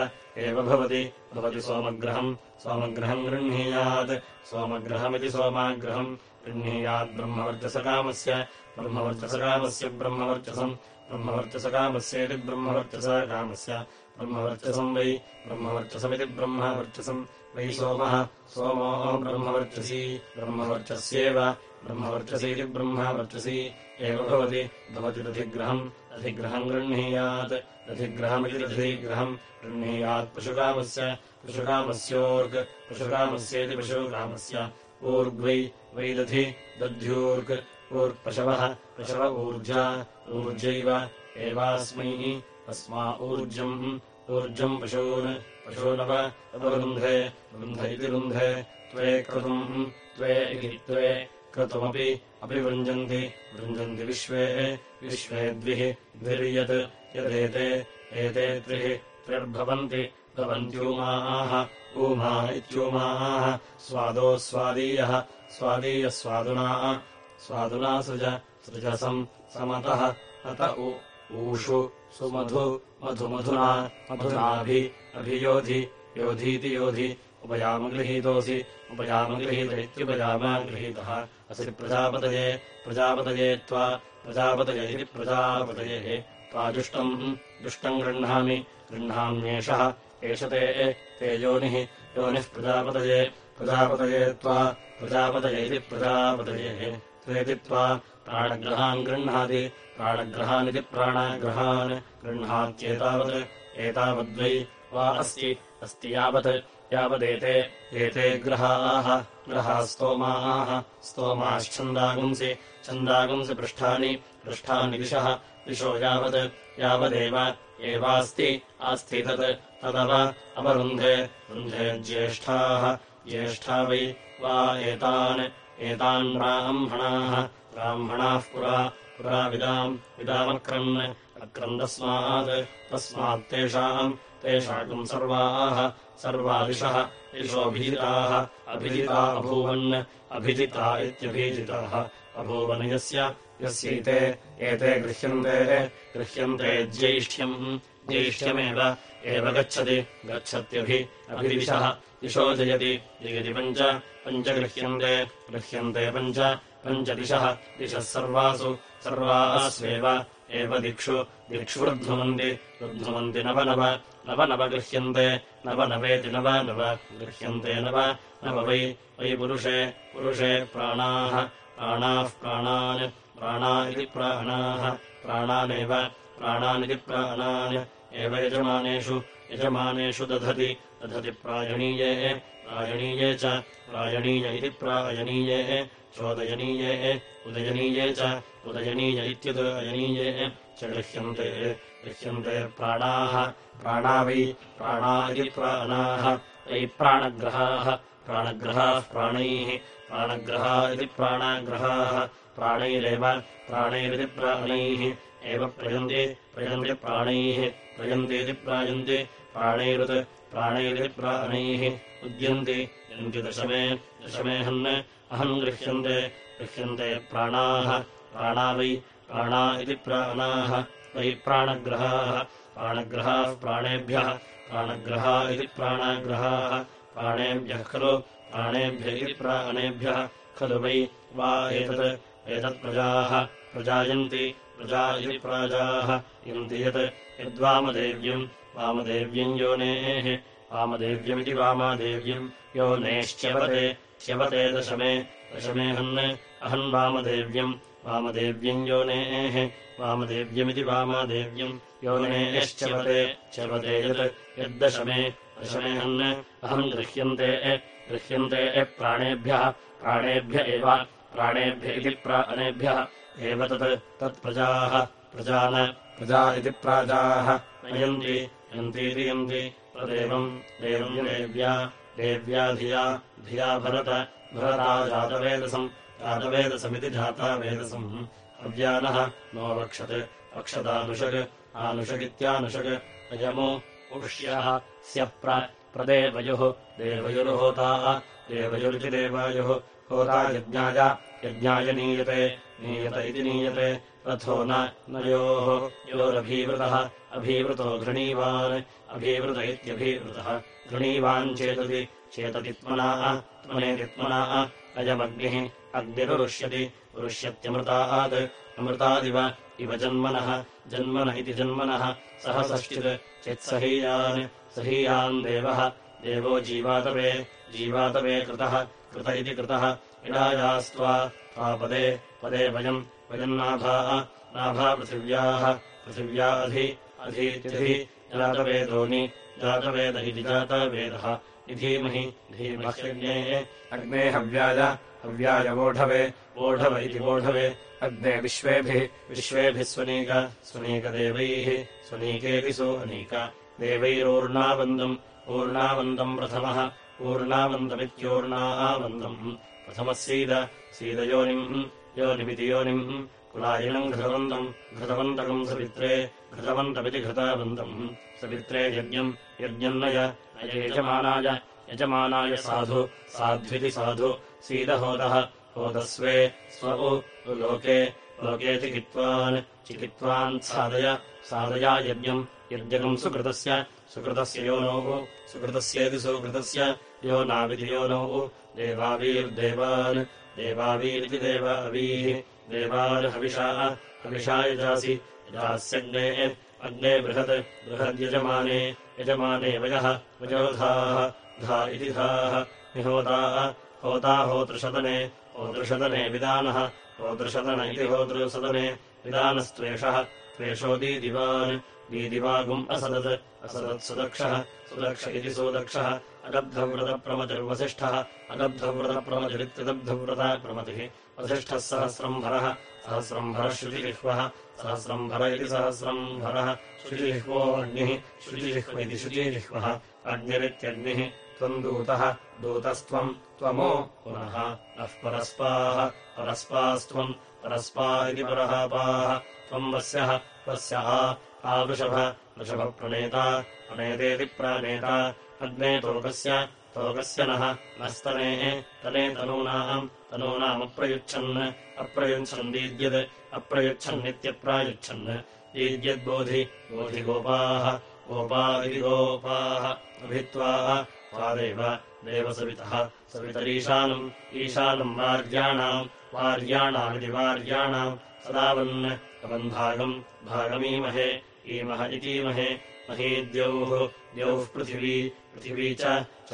एव भवति भवति सोमग्रहम् सोमग्रहम् गृह्णीयात् सोमग्रहमिति सोमाग्रहम् गृह्णीयाद्ब्रह्मवर्चसकामस्य ब्रह्मवर्चसकामस्य ब्रह्मवर्चसम् ब्रह्मवर्चसकामस्येति ब्रह्मवर्चसकामस्य ब्रह्मवर्चसम् वै ब्रह्मवर्चसमिति ब्रह्मवर्चसम् वै सोमः। सोमो ब्रह्मवर्चसी। ब्रह्मवर्चस्येव। ब्रह्मवर्चसीति ब्रह्मवर्चसी। एव भवति। भवति दधिग्रहम् अधिग्रहम् गृह्णीयात्। दधिग्रहमिति दधिग्रहम् गृह्णीयात् पशुकामस्य। पशुकामस्योर्ग्। पशुकामस्येति पशुकामस्य। ऊर्ग्वै वै दधि दध्यूर्ग् ऊर्पशवः पशव ऊर्जा ऊर्जैव एवास्मै अस्मा ऊर्जम्। ऊर्जम् पशून् पशूनव अपरुन्धे रुन्ध इति रुन्धे त्वे क्रतुम्। त्वे इति त्वे क्रतुमपि अपि वृञ्जन्ति। वृञ्जन्ति विश्वे विश्वे द्विः द्विर्यत्। यदेते एते त्रिः त्रिर्भवन्ति। भवन्त्यूमाः ऊमा इत्यूमाः। स्वादो स्वादीयः स्वादीयस्वादुना। स्वादुना सृज सृजसम् समतः अत ऊषु सुमधु मधुमधुना मधुनाभि अभियोधि योधीति योधि उपयामगृहीतोऽसि उपयामगृहीत इत्युपयामागृहीतः असि प्रजापतये प्रजापतये त्वा प्रजापतये इति प्रजापतये त्वा जुष्टम् दुष्टम् गृह्णामि गृह्णाम्येषः एष ते ते योनिः योनिः प्रजापतये प्रजापतये त्वा प्रजापतये इति प्रजापतये त्वेति त्वा प्राणग्रहान् गृह्णाति। प्राणग्रहानिति प्राणाग्रहान् गृह्णात्येतावत्। एतावद्वै वा अस्ति। अस्ति यावत्। यावदेते। एते ग्रहाः। ग्रहाः स्तोमाः स्तोमाश्छन्दागुंसि छन्दागुंसि पृष्ठानि। पृष्ठानि दिशः। दिशो यावत्। यावदेव। एवास्ति। आस्ति तत्। तदव। अवरुन्धे। रुन्धे ज्येष्ठाः। ज्येष्ठा वै वा एतान् एतान् ब्राह्मणाः ब्राह्मणाः पुरा पुरा विदाम् विदामक्रन् अक्रन्दस्मात् तस्मात् तेषाम् तेषाम् सर्वाः सर्वादिशः दिशोऽभिजिताः अभिजिता अभूवन् अभिजिता इत्यभिजिताः। अभूवन् यस्य यस्यैते एते गृह्यन्ते गृह्यन्ते ज्यैष्ठ्यम् ज्यैष्ठ्यमेव एव गच्छति गच्छत्यभि अभिदिशः दिशो जयति पञ्च पञ्च गृह्यन्ते गृह्यन्ते पञ्च पञ्चदिशः दिशः सर्वासु सर्वास्वेव एव दिक्षु दिक्षु वृद्धुमन्ति नव नव नव नव गृह्यन्ते नव नवेति नव नव गृह्यन्ते नव नव वै वै पुरुषे पुरुषे प्राणाः प्राणाः प्राणान् प्राणा इति प्राणाः प्राणानेव प्राणानिति प्राणान् एव यजमानेषु यजमानेषु दधति दधति प्रायणीये प्रायणीये च प्रायणीय इति प्रायणीये चोदयनीये उदयनीये च उदयनीय इत्युदयनीये च गृह्यन्ते गृह्यन्ते प्राणाः प्राणा वै प्राणा इति प्राणाः वै प्राणग्रहाः प्राणग्रहाः प्राणैः प्राणग्रहा इति प्राणाग्रहाः प्राणैरेव प्राणैरिति प्राणैः एव प्रयन्ति प्रयन्ति प्राणैः प्रयन्तीति प्रायन्ति प्राणैरुत् प्राणैरिति प्राणैः उद्यन्ति यन्ति दशमे दशमेहन् अहम् गृह्यन्ते गृह्यन्ते प्राणाः प्राणा वै प्राणा इति प्राणाः वै प्राणग्रहाः प्राणग्रहाः प्राणेभ्यः प्राणग्रहा इति प्राणाग्रहाः प्राणेभ्यः खलु प्राणेभ्य इति प्राणेभ्यः खलु वै वा एतत् एतत्प्रजाः प्रजायन्ति प्रजा इति प्राजाः यन्ति यत् यद्वामदेव्यम् वामदेव्यम् योनेः वामदेव्यमिति वामादेव्यम्। योनेश्च्यवते च्यवते दशमे दशमेहन् अहन् वामदेव्यम्। वामदेव्यम् योनेः वामदेव्यमिति वामादेव्यम्। योनेश्च्यवते च्यवते यत् यद्दशमे दशमेहन् अहम् गृह्यन्ते गृह्यन्ते प्राणेभ्यः प्राणेभ्य एव प्राणेभ्य इति प्राणेभ्यः एव तत् तत्प्रजाः प्रजान प्रजा इति प्राजाः। नयन्ति यन्तीति यन्ति तदेवम् देवम् देव्या देव्या धिया धिया भरत भरता जातवेदसम् जातवेदसमिति जातावेदसम् अव्यानः नो वक्षत् वक्षदानुषक् आनुषगित्यानुषक् अयमो उक्ष्यः स्य प्रदेवयुः देवयुर्होताः देवयुरिति देवायुः होता यज्ञाय यज्ञाय नीयते नीयत इति नीयते रथो न योः योरभीवृतः अभीवृतो घृणीवान् अभीवृत इत्यभीवृतः। घृणीवान् चेतति चेतति त्मनाः त्मनेतित्मनाः अयमग्निः अग्निरुष्यति उरुष्यत्यमृतात् अमृतादिव इव जन्मनः जन्मन इति जन्मनः सह षष्टित् चेत्सहीयान् सहीयान् देवः। देवो जीवातवे जीवातवे कृतः कृत इति कृतः इडायास्त्वा त्वापदे पदे वयम् वयन्नाभाः नाभा पृथिव्याः पृथिव्या अधि अधीत्यधि जातवेदोनि जातवेद इति जातवेदः निधीमहि धीमह्यग्ने अग्ने हव्याय हव्याय वोढवे वोढव इति वोढवे अग्ने विश्वेभिः विश्वेभिः स्वनीक स्वनीकदेवैः स्वनीकेति सो अनीक देवैरोर्णावन्दम् ऊर्णावन्दम् प्रथमः ऊर्णावन्दमित्योर्णावन्दम् प्रथमः सीद सीदयोनिम् योनिमिति योनिम् कुलायिनम् घृतवन्तम् घृतवन्तकम् सवित्रे घृतवन्तमिति घृतावन्तम्। सवित्रे यज्ञम् यज्ञम् नय नययजमानाय यजमानाय साधु साध्विति साधु सीदहोदः होदस्वे स्व लोके लोके चिकित्वान् चिकित्वान् साधय साधया यज्ञम् यज्ञकम् सुकृतस्य सुकृतस्य योनोः सुकृतस्येति सुकृतस्य यो नाविति योनोः देवावीर्देवान् देवावीरिति देवावीः देवान् हविषा हविषा यजासि यजास्यग्ने अग्ने बृहत् बृहद्यजमाने यजमाने वयः वयोधाः धा इति धाः निहोताः होता होतृषदने होतृषदने विदानः होदृशदन इति होदृसदने विदानस्त्वेषः त्वेषो दीदिवान् दीदिवागुम् असदत् असदत्सुदक्षः सुदक्ष इति सुदक्षः अगब्धव्रतप्रमतिर्वसिष्ठः। अगब्धव्रतप्रमतिरित्यदब्धव्रता प्रमतिः वसिष्ठः सहस्रम्भरः। सहस्रम्भरः श्रुतिजिह्वः सहस्रम्भर इति सहस्रम्भरः। शुचिजिह्वोऽग्निः शुचिजिह्व इति शुचिजिह्वः अग्निरित्यग्निः। त्वम् दूतः। दूतस्त्वम् त्वमो पुनः। नः परस्पाः। परस्पास्त्वम् परस्पा इति परहापाः। त्वम् वस्यः। वस्य। आ वृषभ। वृषभप्रणेता। प्रणेतेति प्राणेता अग्ने तोकस्य तोकस्य नः नस्तनेः तने तनूनाम् तनूनामप्रयुच्छन् अप्रयुच्छन् दीद्यद् अप्रयुच्छन्नित्यप्रायुच्छन् दीद्यद्बोधि बोधि गोपाः गोपा इति गोपाः अभित्वा त्वादेव देवसवितः सवितरीशानम् ईशानम् वार्याणाम् वार्याणामिति वार्याणाम् सदावन् अवन्भागम् भागमीमहे ईमह इतीमहे महीद्यौः द्यौः पृथिवी पृथिवी च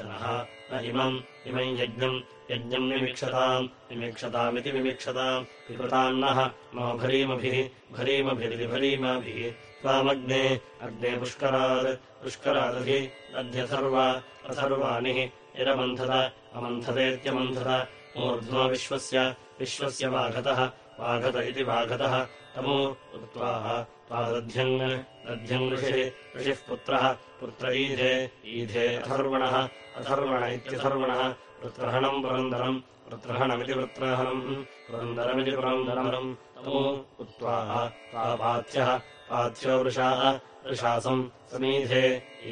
नः न इमम् इमम् यज्ञम् यज्ञम् विमिक्षताम् विमिक्षतामिति विमिक्षताम् विकृतान्नः नो भरीमभिः भरीमभिरिति भरीमाभिः त्वामग्ने अग्ने पुष्करात् पुष्करादधि दध्यथर्वा अथर्वाणिः यरमन्थत अमन्थतेत्यमन्थत मूर्ध्वा विश्वस्य विश्वस्य वाघतः वाघत इति वाघतः तमो उक्त्वा त्वादध्यङ् दध्यङ् ऋषिः ऋषिः पुत्रः पुत्र ईधे ईधे अथर्वणः अथर्वण इत्यथर्वणः वृत्रहणम् पुरन्दरम् वृत्रहणमिति वृत्रहणम् पुरन्दरमिति पुरन्दरम्। तमो उक्त्वा पाथ्यः पाथ्यो वृषाः वृषासम् समीधे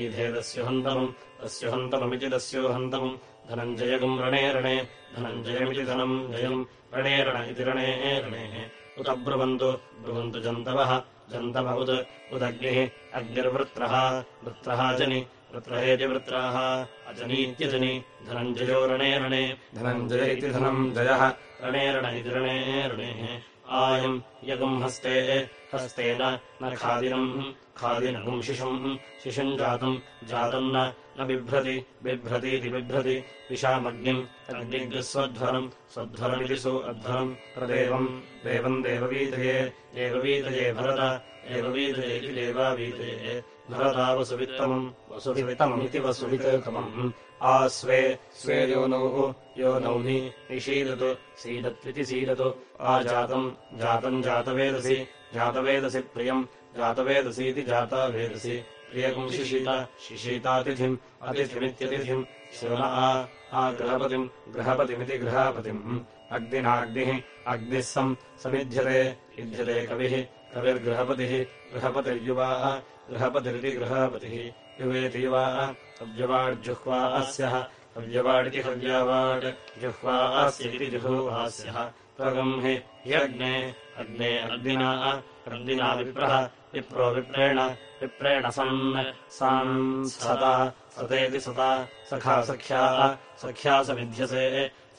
ईधे दस्युहन्तमम् दस्युहन्तममिति दस्योहन्तमम् धनञ्जयगम् रणे रणे धनञ्जयमिति धनम् जयम् रणे रण इति रणे रणेः। उत ब्रुवन्तु ब्रुवन्तु जन्तवः जन्तव उद् उदग्निः अग्निर्वृत्रः। वृत्रः जनि वृत्रहेति वृत्राः। अजनीत्यजनि धनञ्जयो रणे रणे। धनञ्जय इति धनम् जयः। रणे रण इति रणे रणेः। आयम् यगुम् हस्ते हस्तेन न खादिनम् खादिनगुम् शिशुम् शिशुम् जातम् जातम् न बिभ्रति बिभ्रतीति बिभ्रति। विशामग्निम् अग्निग्स्वध्वरम् स्वध्वरमिति सु अध्वरम् प्रदेवम् देवम् देववीतये देववीतये भरत देववीतये इति देवावीतये भरता वसुवित्तमम् वसुवितममिति वसुवितमम् आस्वे स्वे योनौः योनौ हि निषीदतु सीदत्विति सीदतु। आजातम् जातम् जातवेदसि जातवेदसि प्रियम् जातवेदसीति जातावेदसि प्रियकम् शिशीत शिशीतातिथिम् अतिथिमित्यतिथिम् शिवन आ गृहपतिम् गृहपतिमिति गृहापतिम् अग्निनाग्निः अग्निः सम् समिध्यते युध्यते कविः कविर्गृहपतिः गृहपतिर्युवाः गृहपतिरिति गृहापतिः। युवेति युवाः अव्यवाड्जुह्वा अस्यः अव्यवाडिति हव्यावाड् जुह्वा अस्य इति त्वगम् हि ह्यग्ने अग्ने अग्निना अग्निना विप्रः विप्रो विप्रेण विप्रेण सन् सान् सता सतेति सता सखा सख्याः सख्या समिध्यसे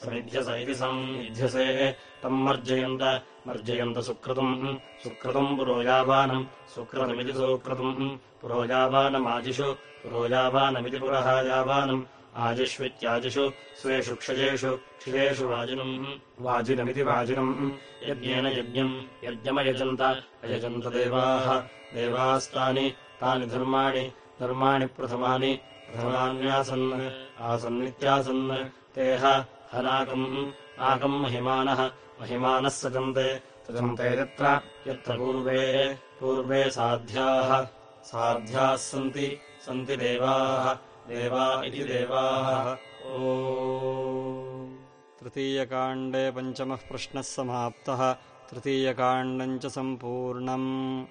समिध्यस इति संविध्यसे तम् मर्जयन्त मर्जयन्त सुक्रतुम् सुक्रतुम् पुरोयावानम् सुक्रतमिति सुक्रतुम् पुरोयावानमाजिषु पुरोयावानमिति पुरहायावानम् आजिष्वित्याजिषु स्वेषु क्षयेषु क्षियेषु वाजिनम् वाजिनमिति वाजिनम्। यज्ञेन यज्ञम् यज्ञमयजन्त अयजन्त देवाः देवास्तानि तानि धर्माणि धर्माणि प्रथमानि प्रथमान्यासन् आसन्नित्यासन् तेह हनाकम् नाकम् महिमानः महिमानः सजन्ते सजन्ते यत्र यत्र पूर्वे पूर्वे साध्याः साध्याः सन्ति सन्ति देवाः देवा इति देवाः। ओ। तृतीयकाण्डे पञ्चमः प्रश्नः समाप्तः तृतीयकाण्डम् च सम्पूर्णम्